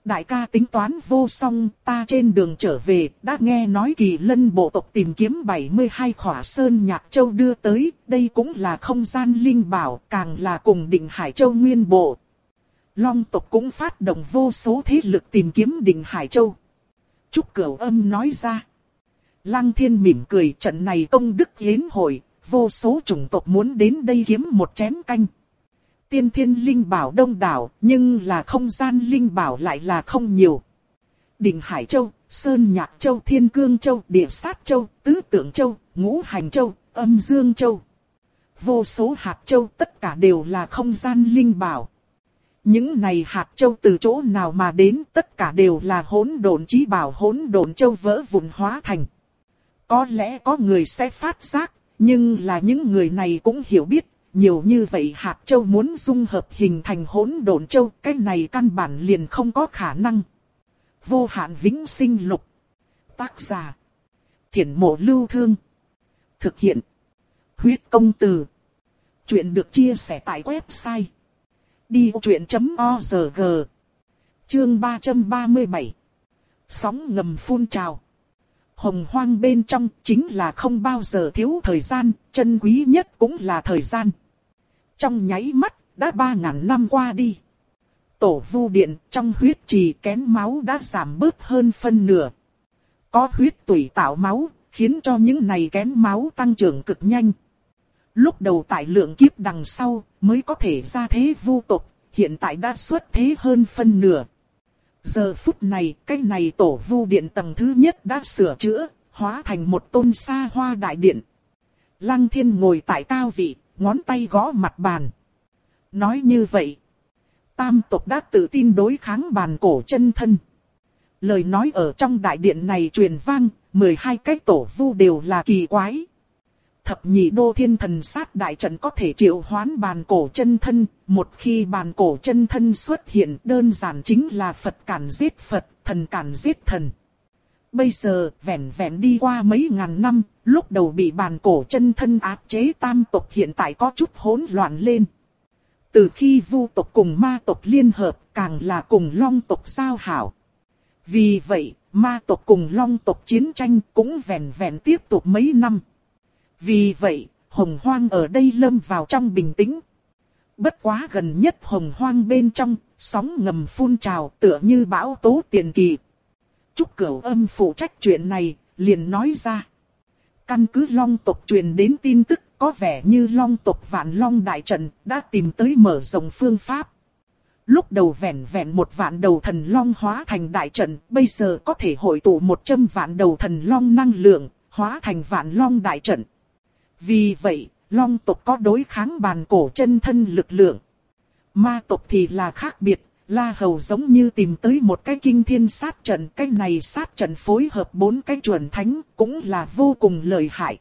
Đại ca tính toán vô song, ta trên đường trở về, đã nghe nói kỳ lân bộ tộc tìm kiếm 72 khỏa sơn nhạc châu đưa tới, đây cũng là không gian linh bảo, càng là cùng định Hải Châu nguyên bộ. Long tộc cũng phát động vô số thế lực tìm kiếm định Hải Châu. Trúc Cửu âm nói ra. Lăng thiên mỉm cười trận này công đức yến hội, vô số chủng tộc muốn đến đây kiếm một chén canh tiên thiên linh bảo đông đảo, nhưng là không gian linh bảo lại là không nhiều. Đỉnh Hải Châu, Sơn Nhạc Châu, Thiên Cương Châu, Địa Sát Châu, Tứ Tượng Châu, Ngũ Hành Châu, Âm Dương Châu. Vô số hạt châu tất cả đều là không gian linh bảo. Những này hạt châu từ chỗ nào mà đến tất cả đều là hỗn độn chí bảo hỗn độn châu vỡ vụn hóa thành. Có lẽ có người sẽ phát giác, nhưng là những người này cũng hiểu biết nhiều như vậy hạt châu muốn dung hợp hình thành hỗn độn châu, cái này căn bản liền không có khả năng. Vô hạn vĩnh sinh lục. Tác giả. Thiển mộ lưu thương. Thực hiện. Huyết công từ. Chuyện được chia sẻ tại website. Đi truyện.org Chương 337 Sóng ngầm phun trào Hồng hoang bên trong chính là không bao giờ thiếu thời gian, chân quý nhất cũng là thời gian. Trong nháy mắt, đã ba ngàn năm qua đi. Tổ vu điện trong huyết trì kén máu đã giảm bớt hơn phân nửa. Có huyết tủy tạo máu, khiến cho những này kén máu tăng trưởng cực nhanh. Lúc đầu tại lượng kiếp đằng sau, mới có thể ra thế vu tộc, hiện tại đã xuất thế hơn phân nửa. Giờ phút này, cái này tổ vu điện tầng thứ nhất đã sửa chữa, hóa thành một tôn xa hoa đại điện. Lăng thiên ngồi tại cao vị, ngón tay gõ mặt bàn. Nói như vậy, tam tộc đã tự tin đối kháng bàn cổ chân thân. Lời nói ở trong đại điện này truyền vang, 12 cái tổ vu đều là kỳ quái. Thập nhị đô thiên thần sát đại trận có thể triệu hoán bàn cổ chân thân, một khi bàn cổ chân thân xuất hiện đơn giản chính là Phật cản giết Phật, thần cản giết thần. Bây giờ, vẹn vẹn đi qua mấy ngàn năm, lúc đầu bị bàn cổ chân thân áp chế tam tộc hiện tại có chút hỗn loạn lên. Từ khi vu tộc cùng ma tộc liên hợp càng là cùng long tộc giao hảo. Vì vậy, ma tộc cùng long tộc chiến tranh cũng vẹn vẹn tiếp tục mấy năm. Vì vậy, hồng hoang ở đây lâm vào trong bình tĩnh. Bất quá gần nhất hồng hoang bên trong, sóng ngầm phun trào tựa như bão tố tiền kỳ. Trúc Cửu âm phụ trách chuyện này, liền nói ra. Căn cứ long tộc truyền đến tin tức có vẻ như long tộc vạn long đại trận đã tìm tới mở rộng phương pháp. Lúc đầu vẹn vẹn một vạn đầu thần long hóa thành đại trận, bây giờ có thể hội tụ một trăm vạn đầu thần long năng lượng, hóa thành vạn long đại trận. Vì vậy, long tộc có đối kháng bàn cổ chân thân lực lượng. Ma tộc thì là khác biệt, La Hầu giống như tìm tới một cái kinh thiên sát trận, cái này sát trận phối hợp bốn cái chuẩn thánh, cũng là vô cùng lợi hại.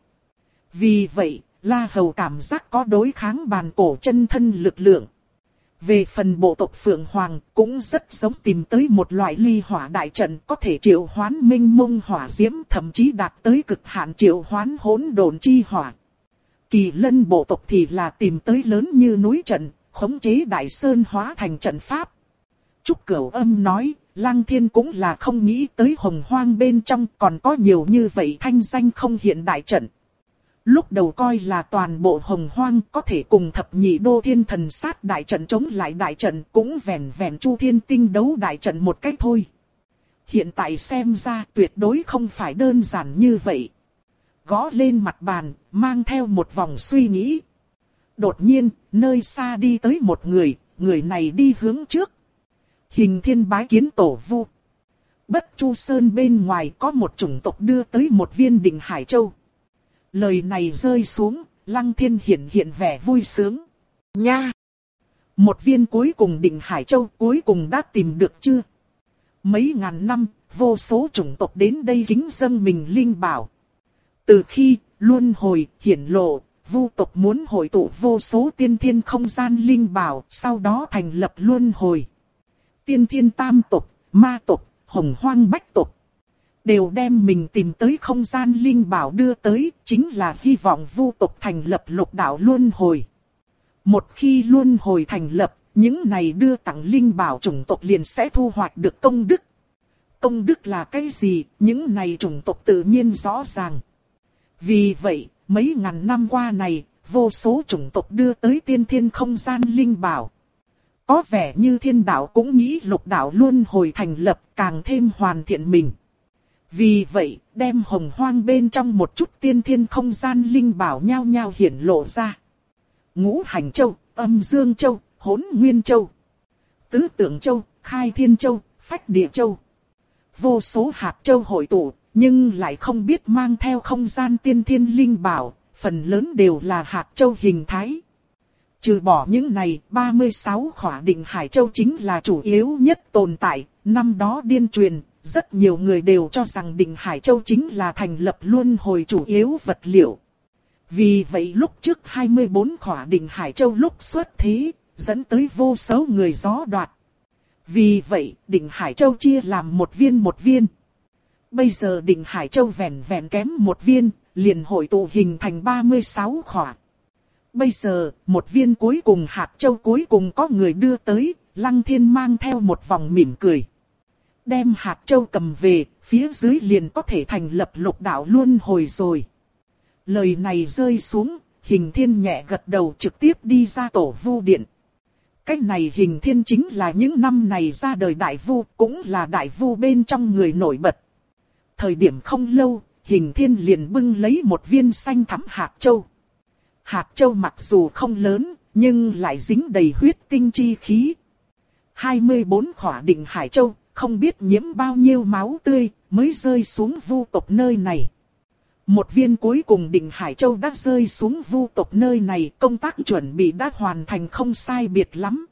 Vì vậy, La Hầu cảm giác có đối kháng bàn cổ chân thân lực lượng. Về phần bộ tộc Phượng Hoàng cũng rất giống tìm tới một loại ly hỏa đại trận có thể triệu hoán minh mông hỏa diễm thậm chí đạt tới cực hạn triệu hoán hỗn độn chi hỏa. Kỳ lân bộ tộc thì là tìm tới lớn như núi trận, khống chế đại sơn hóa thành trận pháp. Trúc Cửu âm nói, Lăng Thiên cũng là không nghĩ tới hồng hoang bên trong còn có nhiều như vậy thanh danh không hiện đại trận. Lúc đầu coi là toàn bộ hồng hoang có thể cùng thập nhị đô thiên thần sát đại trận chống lại đại trận cũng vẹn vẹn chu thiên tinh đấu đại trận một cách thôi. Hiện tại xem ra tuyệt đối không phải đơn giản như vậy. Gõ lên mặt bàn, mang theo một vòng suy nghĩ. Đột nhiên, nơi xa đi tới một người, người này đi hướng trước. Hình thiên bái kiến tổ vu. Bất chu sơn bên ngoài có một chủng tộc đưa tới một viên đỉnh Hải Châu. Lời này rơi xuống, lăng thiên hiện hiện vẻ vui sướng. Nha! Một viên cuối cùng đỉnh Hải Châu cuối cùng đã tìm được chưa? Mấy ngàn năm, vô số chủng tộc đến đây kính dân mình linh bảo. Từ khi, luân hồi, hiển lộ, vu tộc muốn hội tụ vô số tiên thiên không gian linh bảo, sau đó thành lập luân hồi. Tiên thiên tam tộc, ma tộc, hồng hoang bách tộc, đều đem mình tìm tới không gian linh bảo đưa tới, chính là hy vọng vu tộc thành lập lục đạo luân hồi. Một khi luân hồi thành lập, những này đưa tặng linh bảo chủng tộc liền sẽ thu hoạch được công đức. Công đức là cái gì, những này chủng tộc tự nhiên rõ ràng. Vì vậy, mấy ngàn năm qua này, vô số chủng tộc đưa tới tiên thiên không gian linh bảo. Có vẻ như thiên đạo cũng nghĩ lục đạo luôn hồi thành lập càng thêm hoàn thiện mình. Vì vậy, đem hồng hoang bên trong một chút tiên thiên không gian linh bảo nhau nhau hiển lộ ra. Ngũ hành châu, âm dương châu, hỗn nguyên châu, tứ tượng châu, khai thiên châu, phách địa châu. Vô số hạt châu hội tụ, nhưng lại không biết mang theo không gian tiên thiên linh bảo, phần lớn đều là hạt châu hình thái. Trừ bỏ những này, 36 khỏa định Hải Châu chính là chủ yếu nhất tồn tại, năm đó điên truyền, rất nhiều người đều cho rằng đỉnh Hải Châu chính là thành lập luôn hồi chủ yếu vật liệu. Vì vậy lúc trước 24 khỏa đỉnh Hải Châu lúc xuất thế, dẫn tới vô số người gió đoạt. Vì vậy, đỉnh Hải Châu chia làm một viên một viên. Bây giờ đỉnh Hải Châu vẹn vẹn kém một viên, liền hội tụ hình thành 36 khỏa. Bây giờ, một viên cuối cùng hạt châu cuối cùng có người đưa tới, Lăng Thiên mang theo một vòng mỉm cười đem hạt châu cầm về, phía dưới liền có thể thành lập lục đạo luôn hồi rồi. Lời này rơi xuống, hình thiên nhẹ gật đầu trực tiếp đi ra tổ vu điện. Cách này hình thiên chính là những năm này ra đời đại vu, cũng là đại vu bên trong người nổi bật. Thời điểm không lâu, hình thiên liền bưng lấy một viên xanh thắm hạt châu. Hạt châu mặc dù không lớn, nhưng lại dính đầy huyết tinh chi khí. 24 khỏa định Hải Châu, không biết nhiễm bao nhiêu máu tươi, mới rơi xuống vu tộc nơi này. Một viên cuối cùng đỉnh Hải Châu đã rơi xuống vu tộc nơi này, công tác chuẩn bị đã hoàn thành không sai biệt lắm.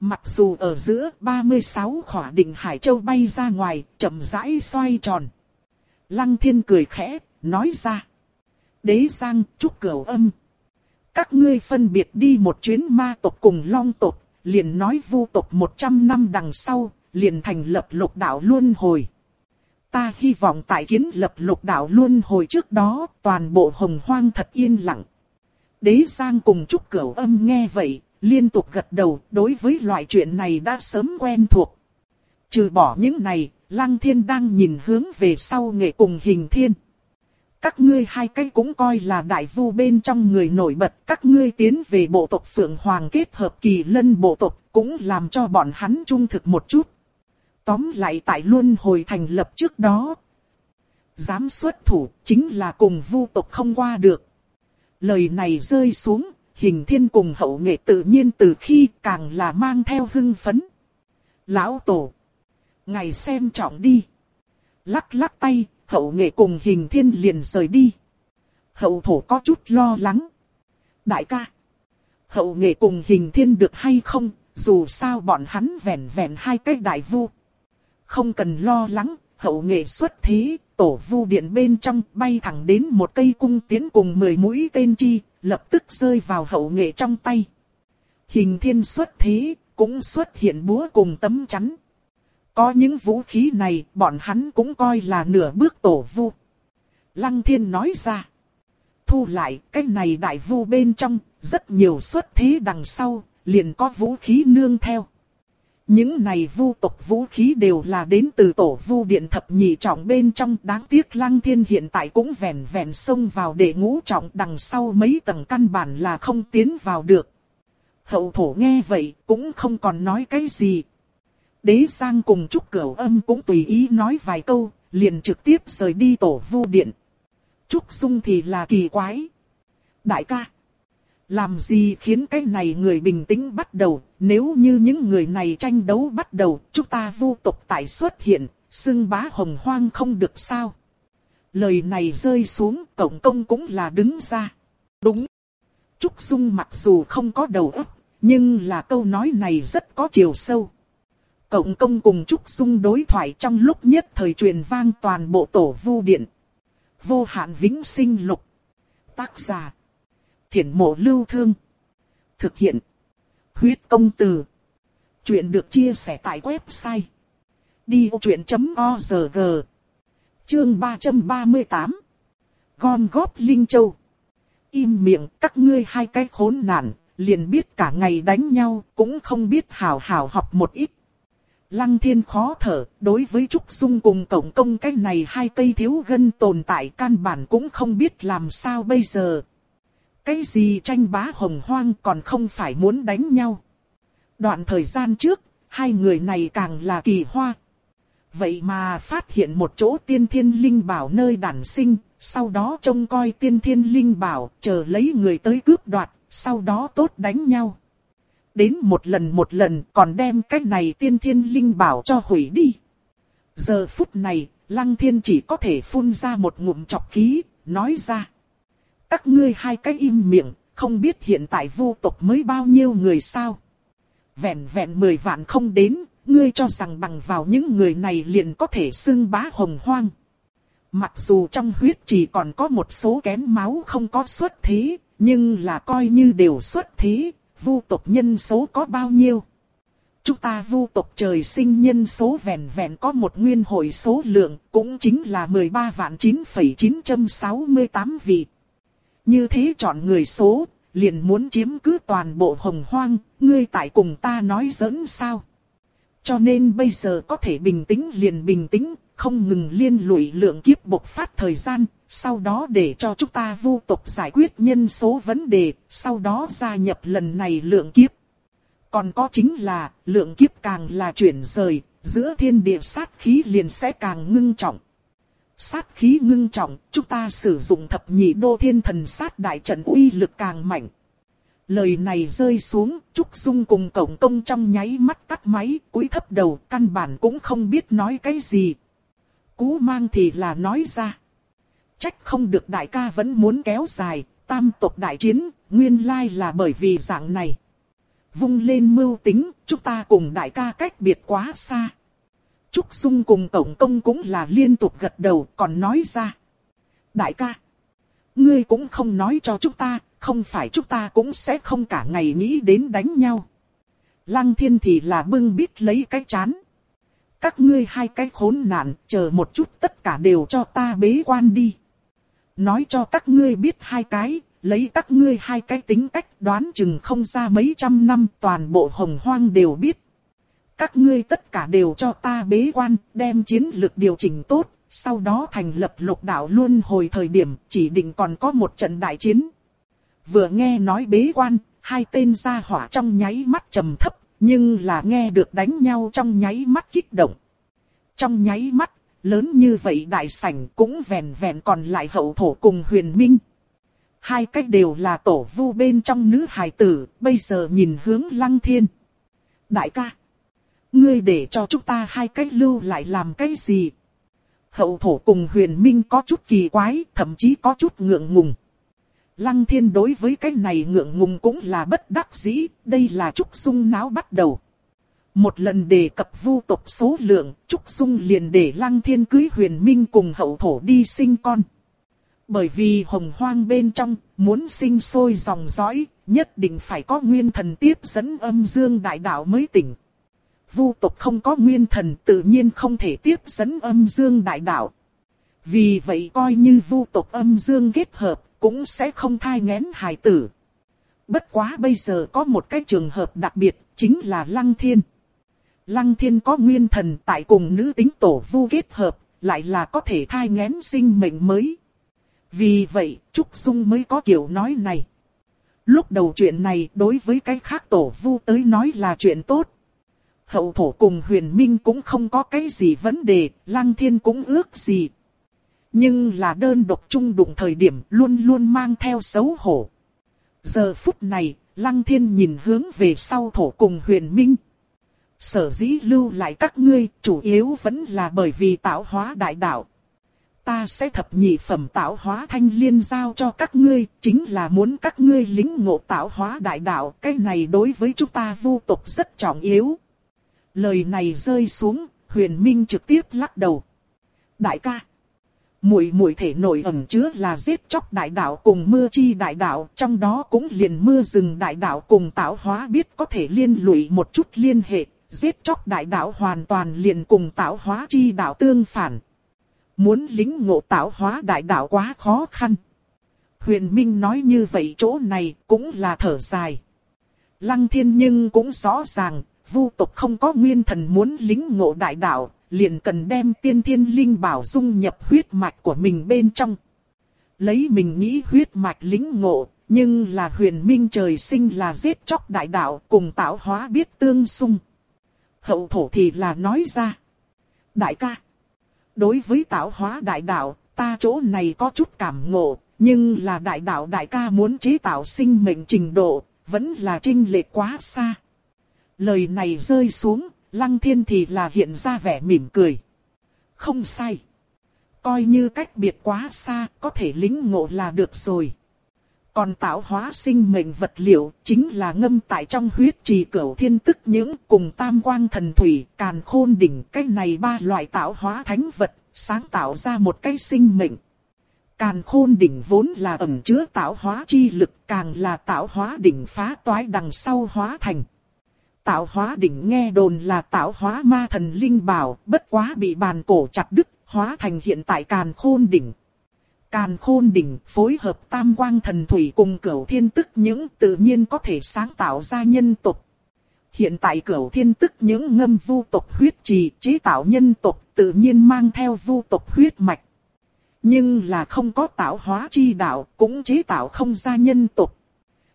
Mặc dù ở giữa 36 khỏa đỉnh Hải Châu bay ra ngoài, chậm rãi xoay tròn. Lăng thiên cười khẽ, nói ra. Đế Giang, chúc cửu âm. Các ngươi phân biệt đi một chuyến ma tộc cùng long tộc, liền nói vu tộc 100 năm đằng sau, liền thành lập lục đạo luân hồi. Ta hy vọng tại kiến lập lục đạo luân hồi trước đó, toàn bộ hồng hoang thật yên lặng. Đế Giang cùng Trúc Cửu Âm nghe vậy, liên tục gật đầu, đối với loại chuyện này đã sớm quen thuộc. Trừ bỏ những này, Lăng Thiên đang nhìn hướng về sau nghệ cùng hình thiên. Các ngươi hai cái cũng coi là đại vu bên trong người nổi bật, các ngươi tiến về bộ tộc Phượng Hoàng kết hợp kỳ lân bộ tộc, cũng làm cho bọn hắn trung thực một chút. Tóm lại tại luân hồi thành lập trước đó. Dám xuất thủ, chính là cùng vu tộc không qua được. Lời này rơi xuống, hình thiên cùng hậu nghệ tự nhiên từ khi càng là mang theo hưng phấn. Lão tổ, ngày xem trọng đi. Lắc lắc tay, hậu nghệ cùng hình thiên liền rời đi. Hậu thổ có chút lo lắng. Đại ca, hậu nghệ cùng hình thiên được hay không, dù sao bọn hắn vẹn vẹn hai cái đại vu. Không cần lo lắng, hậu nghệ xuất thế, tổ vu điện bên trong bay thẳng đến một cây cung tiến cùng mười mũi tên chi, lập tức rơi vào hậu nghệ trong tay. Hình thiên xuất thế, cũng xuất hiện búa cùng tấm chắn. Có những vũ khí này, bọn hắn cũng coi là nửa bước tổ vu. Lăng thiên nói ra. Thu lại, cái này đại vu bên trong, rất nhiều xuất thế đằng sau, liền có vũ khí nương theo. Những này vu tộc vũ khí đều là đến từ tổ vu điện thập nhị trọng bên trong đáng tiếc lăng thiên hiện tại cũng vẹn vẹn xông vào để ngũ trọng đằng sau mấy tầng căn bản là không tiến vào được. Hậu thổ nghe vậy cũng không còn nói cái gì. Đế sang cùng Trúc Cửu âm cũng tùy ý nói vài câu, liền trực tiếp rời đi tổ vu điện. Trúc Dung thì là kỳ quái. Đại ca. Làm gì khiến cái này người bình tĩnh bắt đầu, nếu như những người này tranh đấu bắt đầu, chúng ta vu tộc tại xuất hiện, xưng bá hồng hoang không được sao. Lời này rơi xuống, tổng công cũng là đứng ra. Đúng. Trúc Dung mặc dù không có đầu óc, nhưng là câu nói này rất có chiều sâu. Cộng công cùng Trúc Dung đối thoại trong lúc nhất thời truyền vang toàn bộ tổ vu điện. Vô hạn vĩnh sinh lục. Tác giả thiển mộ lưu thương. Thực hiện. Huyết công từ. Chuyện được chia sẻ tại website. Đi vô chuyện.org Chương 338 Gom góp Linh Châu Im miệng các ngươi hai cái khốn nạn, liền biết cả ngày đánh nhau, cũng không biết hào hào học một ít. Lăng thiên khó thở, đối với Trúc Dung cùng Tổng công cái này hai cây thiếu gân tồn tại căn bản cũng không biết làm sao bây giờ. Cái gì tranh bá hồng hoang còn không phải muốn đánh nhau. Đoạn thời gian trước, hai người này càng là kỳ hoa. Vậy mà phát hiện một chỗ tiên thiên linh bảo nơi đản sinh, sau đó trông coi tiên thiên linh bảo, chờ lấy người tới cướp đoạt, sau đó tốt đánh nhau. Đến một lần một lần còn đem cái này tiên thiên linh bảo cho hủy đi. Giờ phút này, lăng thiên chỉ có thể phun ra một ngụm chọc khí, nói ra. Các ngươi hai cái im miệng, không biết hiện tại vô tộc mới bao nhiêu người sao. Vẹn vẹn mười vạn không đến, ngươi cho rằng bằng vào những người này liền có thể xưng bá hồng hoang. Mặc dù trong huyết chỉ còn có một số kén máu không có xuất thế, nhưng là coi như đều xuất thế, vu tộc nhân số có bao nhiêu. Chúng ta vu tộc trời sinh nhân số vẹn vẹn có một nguyên hội số lượng, cũng chính là 13 vạn 9,968 vị. Như thế chọn người số, liền muốn chiếm cứ toàn bộ hồng hoang, ngươi tại cùng ta nói giỡn sao. Cho nên bây giờ có thể bình tĩnh liền bình tĩnh, không ngừng liên lụy lượng kiếp bộc phát thời gian, sau đó để cho chúng ta vô tục giải quyết nhân số vấn đề, sau đó gia nhập lần này lượng kiếp. Còn có chính là, lượng kiếp càng là chuyển rời, giữa thiên địa sát khí liền sẽ càng ngưng trọng. Sát khí ngưng trọng, chúng ta sử dụng thập nhị đô thiên thần sát đại trận uy lực càng mạnh. Lời này rơi xuống, Trúc Dung cùng cổng công trong nháy mắt tắt máy, cúi thấp đầu, căn bản cũng không biết nói cái gì. Cú mang thì là nói ra. Trách không được đại ca vẫn muốn kéo dài, tam tộc đại chiến, nguyên lai là bởi vì dạng này. Vung lên mưu tính, chúng ta cùng đại ca cách biệt quá xa. Trúc Dung cùng Tổng Công cũng là liên tục gật đầu còn nói ra. Đại ca, ngươi cũng không nói cho chúng ta, không phải chúng ta cũng sẽ không cả ngày nghĩ đến đánh nhau. Lăng thiên thì là bưng bít lấy cái chán. Các ngươi hai cái khốn nạn, chờ một chút tất cả đều cho ta bế quan đi. Nói cho các ngươi biết hai cái, lấy các ngươi hai cái tính cách đoán chừng không ra mấy trăm năm toàn bộ hồng hoang đều biết. Các ngươi tất cả đều cho ta bế quan, đem chiến lược điều chỉnh tốt, sau đó thành lập lục đạo luôn hồi thời điểm chỉ định còn có một trận đại chiến. Vừa nghe nói bế quan, hai tên gia hỏa trong nháy mắt trầm thấp, nhưng là nghe được đánh nhau trong nháy mắt kích động. Trong nháy mắt, lớn như vậy đại sảnh cũng vẹn vẹn còn lại hậu thổ cùng huyền minh. Hai cách đều là tổ vu bên trong nữ hài tử, bây giờ nhìn hướng lăng thiên. Đại ca, ngươi để cho chúng ta hai cách lưu lại làm cái gì? Hậu thổ cùng huyền minh có chút kỳ quái, thậm chí có chút ngượng ngùng. Lăng thiên đối với cái này ngượng ngùng cũng là bất đắc dĩ, đây là trúc sung náo bắt đầu. Một lần đề cập vu tộc số lượng, trúc sung liền để lăng thiên cưới huyền minh cùng hậu thổ đi sinh con. Bởi vì hồng hoang bên trong, muốn sinh sôi dòng dõi, nhất định phải có nguyên thần tiếp dẫn âm dương đại đạo mới tỉnh. Vu tộc không có nguyên thần tự nhiên không thể tiếp dẫn âm dương đại đạo. Vì vậy coi như vu tộc âm dương kết hợp, cũng sẽ không thai ngén hài tử. Bất quá bây giờ có một cái trường hợp đặc biệt, chính là Lăng Thiên. Lăng Thiên có nguyên thần tại cùng nữ tính tổ vu kết hợp, lại là có thể thai ngén sinh mệnh mới. Vì vậy, Trúc Dung mới có kiểu nói này. Lúc đầu chuyện này đối với cái khác tổ vu tới nói là chuyện tốt. Hậu thổ cùng huyền minh cũng không có cái gì vấn đề, lăng thiên cũng ước gì. Nhưng là đơn độc chung đụng thời điểm luôn luôn mang theo xấu hổ. Giờ phút này, lăng thiên nhìn hướng về sau thổ cùng huyền minh. Sở dĩ lưu lại các ngươi, chủ yếu vẫn là bởi vì tạo hóa đại đạo. Ta sẽ thập nhị phẩm tạo hóa thanh liên giao cho các ngươi, chính là muốn các ngươi lính ngộ tạo hóa đại đạo. Cái này đối với chúng ta vô tục rất trọng yếu. Lời này rơi xuống, huyền minh trực tiếp lắc đầu. Đại ca. Muội muội thể nội ẩn chứa là giết chóc đại đạo cùng mưa chi đại đạo, trong đó cũng liền mưa rừng đại đạo cùng tạo hóa biết có thể liên lụy một chút liên hệ, giết chóc đại đạo hoàn toàn liền cùng tạo hóa chi đạo tương phản. Muốn lính ngộ tạo hóa đại đạo quá khó khăn. Huyền Minh nói như vậy chỗ này cũng là thở dài. Lăng thiên nhưng cũng rõ ràng, vu tộc không có nguyên thần muốn lính ngộ đại đạo, liền cần đem tiên thiên linh bảo dung nhập huyết mạch của mình bên trong. Lấy mình nghĩ huyết mạch lính ngộ, nhưng là huyền minh trời sinh là giết chóc đại đạo cùng tạo hóa biết tương xung. Hậu thổ thì là nói ra. Đại ca, đối với tạo hóa đại đạo, ta chỗ này có chút cảm ngộ, nhưng là đại đạo đại ca muốn chế tạo sinh mệnh trình độ, vẫn là trinh lệch quá xa. Lời này rơi xuống, lăng thiên thì là hiện ra vẻ mỉm cười. Không sai. Coi như cách biệt quá xa, có thể lính ngộ là được rồi. Còn tạo hóa sinh mệnh vật liệu chính là ngâm tại trong huyết trì cửu thiên tức những cùng tam quang thần thủy, càn khôn đỉnh. Cái này ba loại tạo hóa thánh vật, sáng tạo ra một cái sinh mệnh. Càn khôn đỉnh vốn là ẩn chứa tạo hóa chi lực, càng là tạo hóa đỉnh phá toái đằng sau hóa thành. Tạo hóa đỉnh nghe đồn là tạo hóa ma thần linh bảo, bất quá bị bàn cổ chặt đứt, hóa thành hiện tại càn khôn đỉnh. Càn khôn đỉnh phối hợp tam quang thần thủy cùng cửu thiên tức những tự nhiên có thể sáng tạo ra nhân tộc. Hiện tại cửu thiên tức những ngâm vu tộc huyết trì chế tạo nhân tộc tự nhiên mang theo vu tộc huyết mạch. Nhưng là không có tạo hóa chi đạo cũng chế tạo không ra nhân tộc.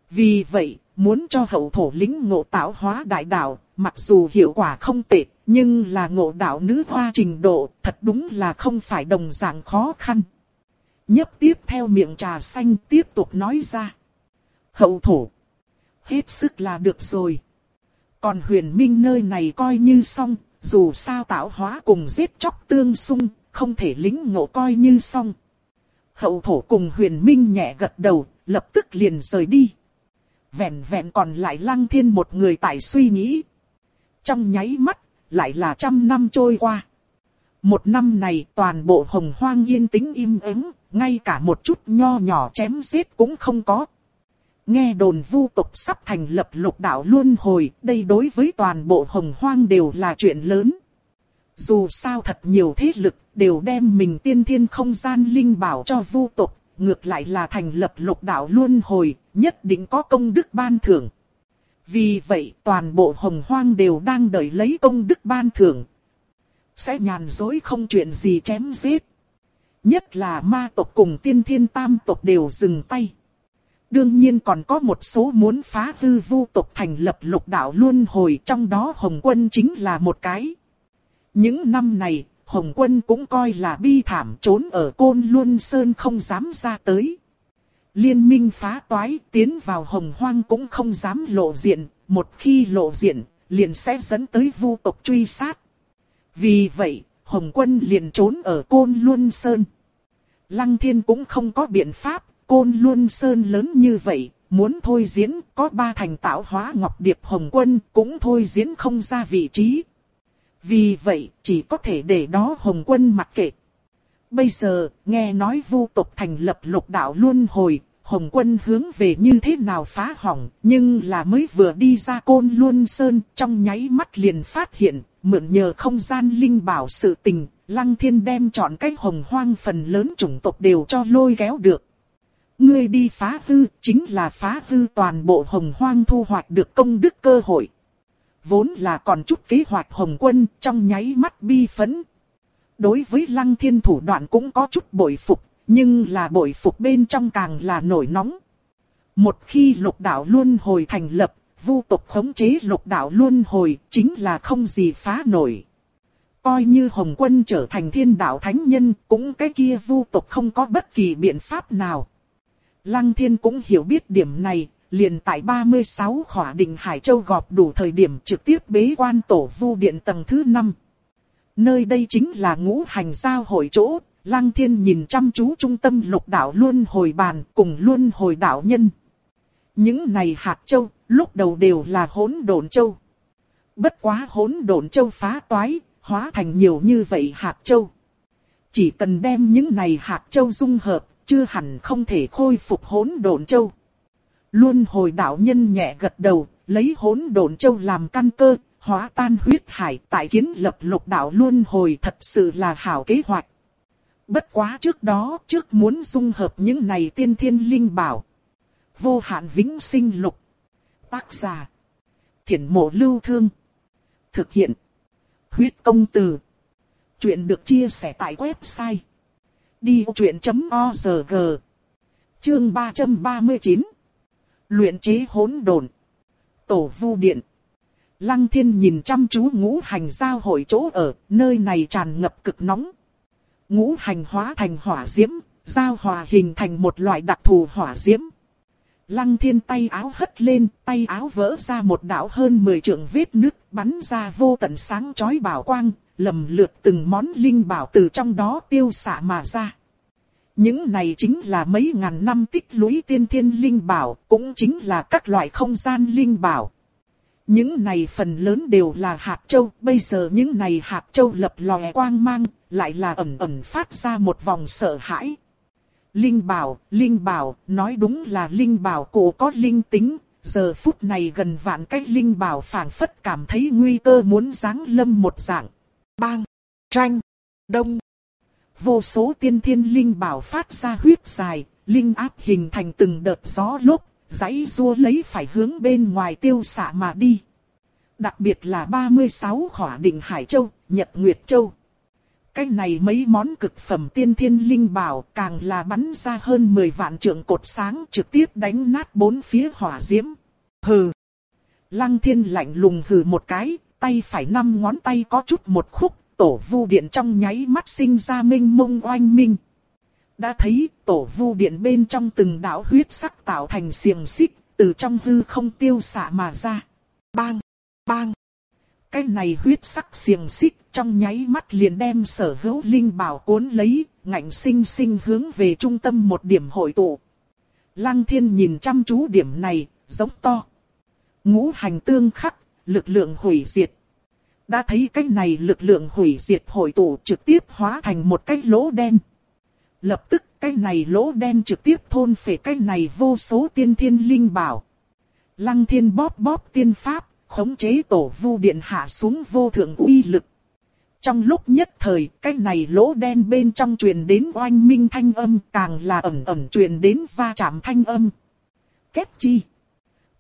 Vì vậy, muốn cho hậu thổ lính ngộ tạo hóa đại đạo, mặc dù hiệu quả không tệ, nhưng là ngộ đạo nữ hoa trình độ, thật đúng là không phải đồng dạng khó khăn. Nhấp tiếp theo miệng trà xanh tiếp tục nói ra. Hậu thổ. Hết sức là được rồi. Còn huyền minh nơi này coi như xong, dù sao tạo hóa cùng giết chóc tương xung, không thể lính ngộ coi như xong. Hậu thổ cùng huyền minh nhẹ gật đầu, lập tức liền rời đi vẹn vẹn còn lại lăng thiên một người tại suy nghĩ. Trong nháy mắt, lại là trăm năm trôi qua. Một năm này toàn bộ hồng hoang yên tĩnh im ắng, ngay cả một chút nho nhỏ chém giết cũng không có. Nghe đồn vu tục sắp thành lập lục đạo luân hồi, đây đối với toàn bộ hồng hoang đều là chuyện lớn. Dù sao thật nhiều thế lực đều đem mình tiên thiên không gian linh bảo cho vu tục, ngược lại là thành lập lục đạo luân hồi, nhất định có công đức ban thưởng. Vì vậy toàn bộ hồng hoang đều đang đợi lấy công đức ban thưởng. Sẽ nhàn dối không chuyện gì chém giết. Nhất là ma tộc cùng tiên thiên tam tộc đều dừng tay. Đương nhiên còn có một số muốn phá hư vu tộc thành lập lục đạo luân hồi trong đó Hồng Quân chính là một cái. Những năm này, Hồng Quân cũng coi là bi thảm trốn ở Côn Luân Sơn không dám ra tới. Liên minh phá toái tiến vào Hồng Hoang cũng không dám lộ diện, một khi lộ diện, liền sẽ dẫn tới vu tộc truy sát. Vì vậy, Hồng Quân liền trốn ở Côn Luân Sơn. Lăng Thiên cũng không có biện pháp, Côn Luân Sơn lớn như vậy, muốn thôi diễn có ba thành tạo hóa Ngọc Điệp Hồng Quân cũng thôi diễn không ra vị trí. Vì vậy, chỉ có thể để đó Hồng Quân mặc kệ. Bây giờ, nghe nói vu tộc thành lập lục đạo luân hồi, Hồng Quân hướng về như thế nào phá hỏng, nhưng là mới vừa đi ra côn luân sơn, trong nháy mắt liền phát hiện, mượn nhờ không gian linh bảo sự tình, Lăng Thiên đem chọn cái hồng hoang phần lớn chủng tộc đều cho lôi kéo được. Ngươi đi phá hư, chính là phá hư toàn bộ hồng hoang thu hoạch được công đức cơ hội. Vốn là còn chút kế hoạch hồng quân trong nháy mắt bi phấn. Đối với lăng thiên thủ đoạn cũng có chút bội phục, nhưng là bội phục bên trong càng là nổi nóng. Một khi lục đạo luân hồi thành lập, vu tộc khống chế lục đạo luân hồi chính là không gì phá nổi. Coi như Hồng Quân trở thành thiên đạo thánh nhân, cũng cái kia vu tộc không có bất kỳ biện pháp nào. Lăng thiên cũng hiểu biết điểm này, liền tại 36 khỏa đình Hải Châu gọp đủ thời điểm trực tiếp bế quan tổ vu điện tầng thứ 5. Nơi đây chính là ngũ hành giao hội chỗ, Lăng Thiên nhìn chăm chú trung tâm lục đạo luôn hồi bàn cùng luôn hồi đạo nhân. Những này hạt châu, lúc đầu đều là hỗn độn châu. Bất quá hỗn độn châu phá toái, hóa thành nhiều như vậy hạt châu. Chỉ cần đem những này hạt châu dung hợp, chưa hẳn không thể khôi phục hỗn độn châu. Luôn hồi đạo nhân nhẹ gật đầu, lấy hỗn độn châu làm căn cơ, hóa tan huyết hải tại kiến lập lục đạo luôn hồi thật sự là hảo kế hoạch. Bất quá trước đó, trước muốn dung hợp những này tiên thiên linh bảo. Vô hạn vĩnh sinh lục. Tác giả. Thiển mộ lưu thương. Thực hiện. Huyết công từ. Chuyện được chia sẻ tại website. Đi truyện.org Chương 339 Luyện chế hỗn độn Tổ vu điện Lăng thiên nhìn chăm chú ngũ hành giao hội chỗ ở, nơi này tràn ngập cực nóng. Ngũ hành hóa thành hỏa diễm, giao hòa hình thành một loại đặc thù hỏa diễm. Lăng thiên tay áo hất lên, tay áo vỡ ra một đạo hơn 10 trượng vết nước, bắn ra vô tận sáng chói bảo quang, lầm lượt từng món linh bảo từ trong đó tiêu xạ mà ra. Những này chính là mấy ngàn năm tích lũy tiên thiên linh bảo, cũng chính là các loại không gian linh bảo. Những này phần lớn đều là hạt châu, bây giờ những này hạt châu lập lòe quang mang, lại là ẩn ẩn phát ra một vòng sợ hãi. Linh bảo, linh bảo, nói đúng là linh bảo cổ có linh tính, giờ phút này gần vạn cách linh bảo phảng phất cảm thấy nguy cơ muốn giáng lâm một dạng. Bang, tranh, đông. Vô số tiên thiên linh bảo phát ra huyết dài, linh áp hình thành từng đợt gió lốc, giấy rua lấy phải hướng bên ngoài tiêu xạ mà đi. Đặc biệt là 36 khỏa định Hải Châu, Nhật Nguyệt Châu. Cái này mấy món cực phẩm tiên thiên linh bảo càng là bắn ra hơn 10 vạn trượng cột sáng trực tiếp đánh nát bốn phía hỏa diễm. Hừ. Lăng thiên lạnh lùng hừ một cái, tay phải năm ngón tay có chút một khúc, tổ vu điện trong nháy mắt sinh ra minh mông oanh minh. Đã thấy tổ vu điện bên trong từng đạo huyết sắc tạo thành xiềng xích, từ trong hư không tiêu xạ mà ra. Bang! Bang! Cái này huyết sắc xiềng xích trong nháy mắt liền đem sở hữu linh bảo cuốn lấy, ngạnh sinh sinh hướng về trung tâm một điểm hội tụ. Lăng thiên nhìn chăm chú điểm này, giống to. Ngũ hành tương khắc, lực lượng hủy diệt. Đã thấy cái này lực lượng hủy diệt hội tụ trực tiếp hóa thành một cái lỗ đen. Lập tức cái này lỗ đen trực tiếp thôn phệ cái này vô số tiên thiên linh bảo. Lăng thiên bóp bóp tiên pháp, khống chế tổ vu điện hạ xuống vô thượng uy lực. Trong lúc nhất thời, cái này lỗ đen bên trong truyền đến oanh minh thanh âm, càng là ẩn ẩn truyền đến va chạm thanh âm. Kết chi?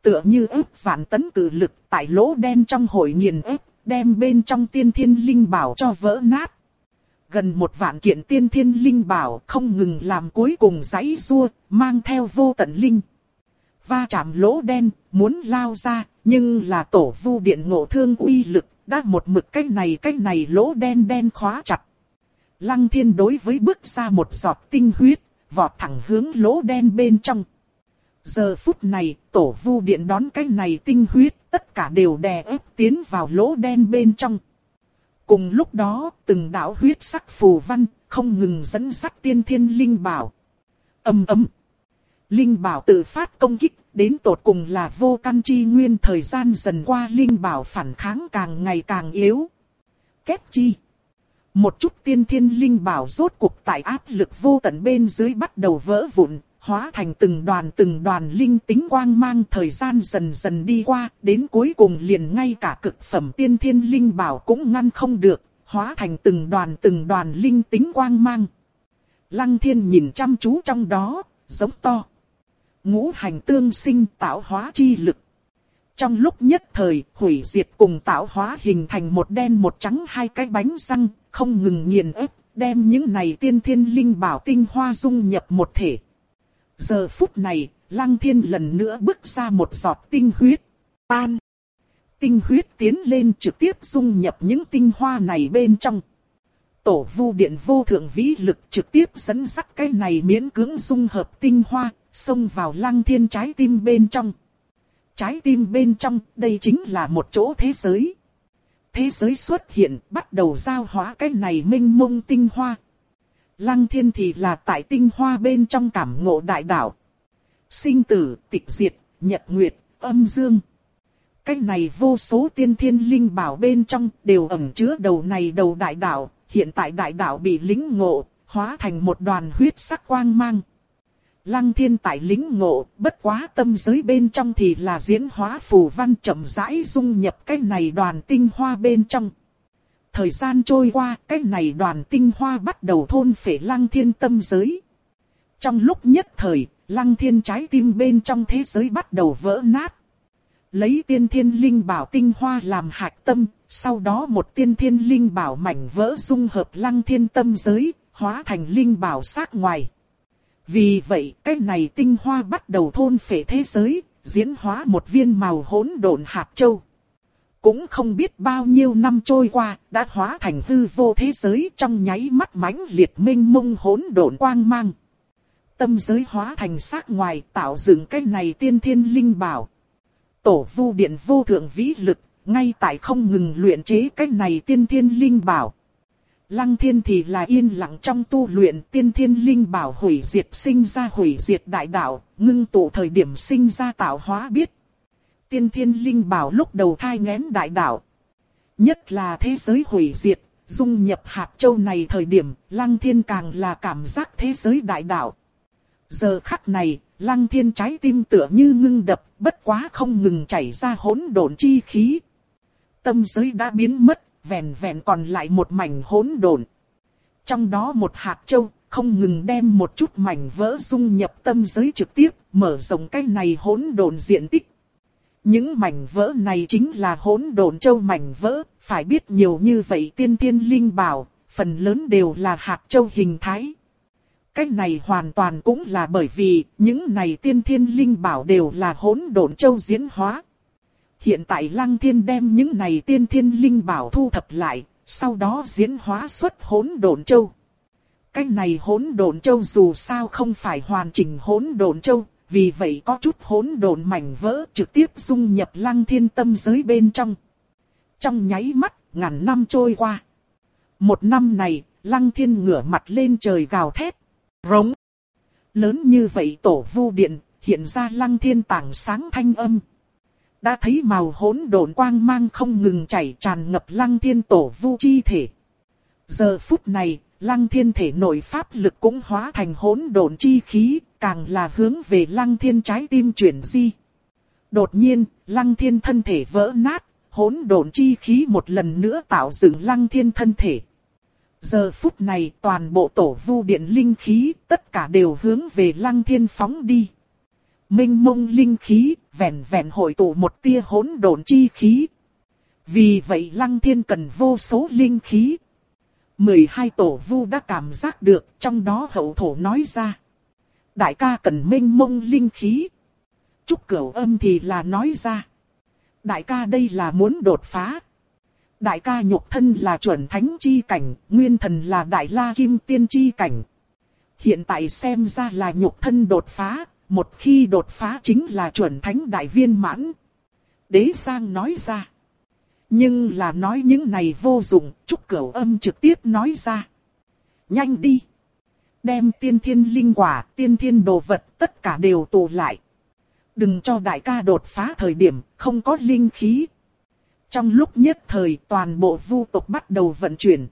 Tựa như ức vạn tấn cử lực tại lỗ đen trong hội nghiền ức, đem bên trong tiên thiên linh bảo cho vỡ nát. Gần một vạn kiện tiên thiên linh bảo không ngừng làm cuối cùng giấy rua, mang theo vô tận linh. Va chạm lỗ đen, muốn lao ra, nhưng là tổ vu điện ngộ thương uy lực, đã một mực cái này cái này lỗ đen đen khóa chặt. Lăng thiên đối với bước ra một giọt tinh huyết, vọt thẳng hướng lỗ đen bên trong. Giờ phút này, tổ vu điện đón cái này tinh huyết, tất cả đều đè ép tiến vào lỗ đen bên trong. Cùng lúc đó, từng đạo huyết sắc phù văn, không ngừng dẫn sắt tiên thiên linh bảo. ầm ầm Linh bảo tự phát công kích, đến tột cùng là vô căn chi nguyên thời gian dần qua linh bảo phản kháng càng ngày càng yếu. Kết chi. Một chút tiên thiên linh bảo rốt cuộc tại áp lực vô tận bên dưới bắt đầu vỡ vụn, hóa thành từng đoàn từng đoàn linh tính quang mang thời gian dần dần đi qua, đến cuối cùng liền ngay cả cực phẩm tiên thiên linh bảo cũng ngăn không được, hóa thành từng đoàn từng đoàn linh tính quang mang. Lăng thiên nhìn chăm chú trong đó, giống to. Ngũ hành tương sinh tạo hóa chi lực. Trong lúc nhất thời, hủy diệt cùng tạo hóa hình thành một đen một trắng hai cái bánh răng, không ngừng nghiền ép, đem những này tiên thiên linh bảo tinh hoa dung nhập một thể. Giờ phút này, Lăng Thiên lần nữa bước ra một giọt tinh huyết. Tan. Tinh huyết tiến lên trực tiếp dung nhập những tinh hoa này bên trong. Tổ vu điện vô thượng vĩ lực trực tiếp dẫn dắt cái này miễn cưỡng dung hợp tinh hoa, xông vào Lăng Thiên trái tim bên trong. Trái tim bên trong, đây chính là một chỗ thế giới. Thế giới xuất hiện, bắt đầu giao hóa cái này minh mông tinh hoa, Lăng thiên thì là tại tinh hoa bên trong cảm ngộ đại đạo. Sinh tử, tịch diệt, nhật nguyệt, âm dương. Cái này vô số tiên thiên linh bảo bên trong đều ẩn chứa đầu này đầu đại đạo, hiện tại đại đạo bị lính ngộ, hóa thành một đoàn huyết sắc quang mang. Lăng thiên tại lính ngộ, bất quá tâm giới bên trong thì là diễn hóa phù văn chậm rãi dung nhập cái này đoàn tinh hoa bên trong. Thời gian trôi qua, cái này đoàn tinh hoa bắt đầu thôn phệ lăng thiên tâm giới. Trong lúc nhất thời, lăng thiên trái tim bên trong thế giới bắt đầu vỡ nát. Lấy tiên thiên linh bảo tinh hoa làm hạch tâm, sau đó một tiên thiên linh bảo mảnh vỡ dung hợp lăng thiên tâm giới, hóa thành linh bảo sát ngoài. Vì vậy, cái này tinh hoa bắt đầu thôn phệ thế giới, diễn hóa một viên màu hỗn độn hạt châu. Cũng không biết bao nhiêu năm trôi qua, đã hóa thành hư vô thế giới trong nháy mắt mãnh liệt minh mông hỗn độn quang mang. Tâm giới hóa thành xác ngoài tạo dựng cái này tiên thiên linh bảo. Tổ vu điện vô thượng vĩ lực, ngay tại không ngừng luyện chế cái này tiên thiên linh bảo. Lăng thiên thì là yên lặng trong tu luyện tiên thiên linh bảo hủy diệt sinh ra hủy diệt đại đạo, ngưng tụ thời điểm sinh ra tạo hóa biết tiên thiên linh bảo lúc đầu thai ngén đại đạo. Nhất là thế giới hủy diệt, dung nhập hạt châu này thời điểm, lăng thiên càng là cảm giác thế giới đại đạo. Giờ khắc này, lăng thiên trái tim tựa như ngưng đập, bất quá không ngừng chảy ra hỗn độn chi khí. Tâm giới đã biến mất, vẹn vẹn còn lại một mảnh hỗn độn. Trong đó một hạt châu, không ngừng đem một chút mảnh vỡ dung nhập tâm giới trực tiếp, mở rộng cái này hỗn độn diện tích. Những mảnh vỡ này chính là hỗn độn châu mảnh vỡ, phải biết nhiều như vậy tiên tiên linh bảo, phần lớn đều là hạt châu hình thái. Cái này hoàn toàn cũng là bởi vì những này tiên thiên linh bảo đều là hỗn độn châu diễn hóa. Hiện tại Lăng Thiên đem những này tiên thiên linh bảo thu thập lại, sau đó diễn hóa xuất hỗn độn châu. Cái này hỗn độn châu dù sao không phải hoàn chỉnh hỗn độn châu, vì vậy có chút hỗn độn mảnh vỡ trực tiếp dung nhập lăng thiên tâm giới bên trong. Trong nháy mắt, ngàn năm trôi qua. Một năm này, lăng thiên ngửa mặt lên trời gào thét. Rống. Lớn như vậy tổ vu điện, hiện ra lăng thiên tảng sáng thanh âm. Đã thấy màu hỗn độn quang mang không ngừng chảy tràn ngập lăng thiên tổ vu chi thể. Giờ phút này, lăng thiên thể nội pháp lực cũng hóa thành hỗn độn chi khí, càng là hướng về lăng thiên trái tim chuyển di. Đột nhiên, lăng thiên thân thể vỡ nát, hỗn độn chi khí một lần nữa tạo dựng lăng thiên thân thể. Giờ phút này toàn bộ tổ vu điện linh khí tất cả đều hướng về lăng thiên phóng đi. Minh mông linh khí, vẹn vẹn hội tụ một tia hỗn độn chi khí. Vì vậy lăng thiên cần vô số linh khí. 12 tổ vu đã cảm giác được, trong đó hậu thổ nói ra. Đại ca cần minh mông linh khí. Trúc cửu âm thì là nói ra. Đại ca đây là muốn đột phá. Đại ca nhục thân là chuẩn thánh chi cảnh, nguyên thần là đại la kim tiên chi cảnh. Hiện tại xem ra là nhục thân đột phá, một khi đột phá chính là chuẩn thánh đại viên mãn. Đế Giang nói ra. Nhưng là nói những này vô dụng, Trúc Cửu Âm trực tiếp nói ra. Nhanh đi! Đem tiên thiên linh quả, tiên thiên đồ vật, tất cả đều tụ lại. Đừng cho đại ca đột phá thời điểm, không có linh khí. Trong lúc nhất thời toàn bộ vu tộc bắt đầu vận chuyển.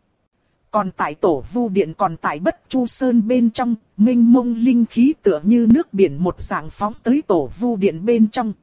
Còn tại tổ vu điện còn tại bất chu sơn bên trong, minh mông linh khí tựa như nước biển một dạng phóng tới tổ vu điện bên trong.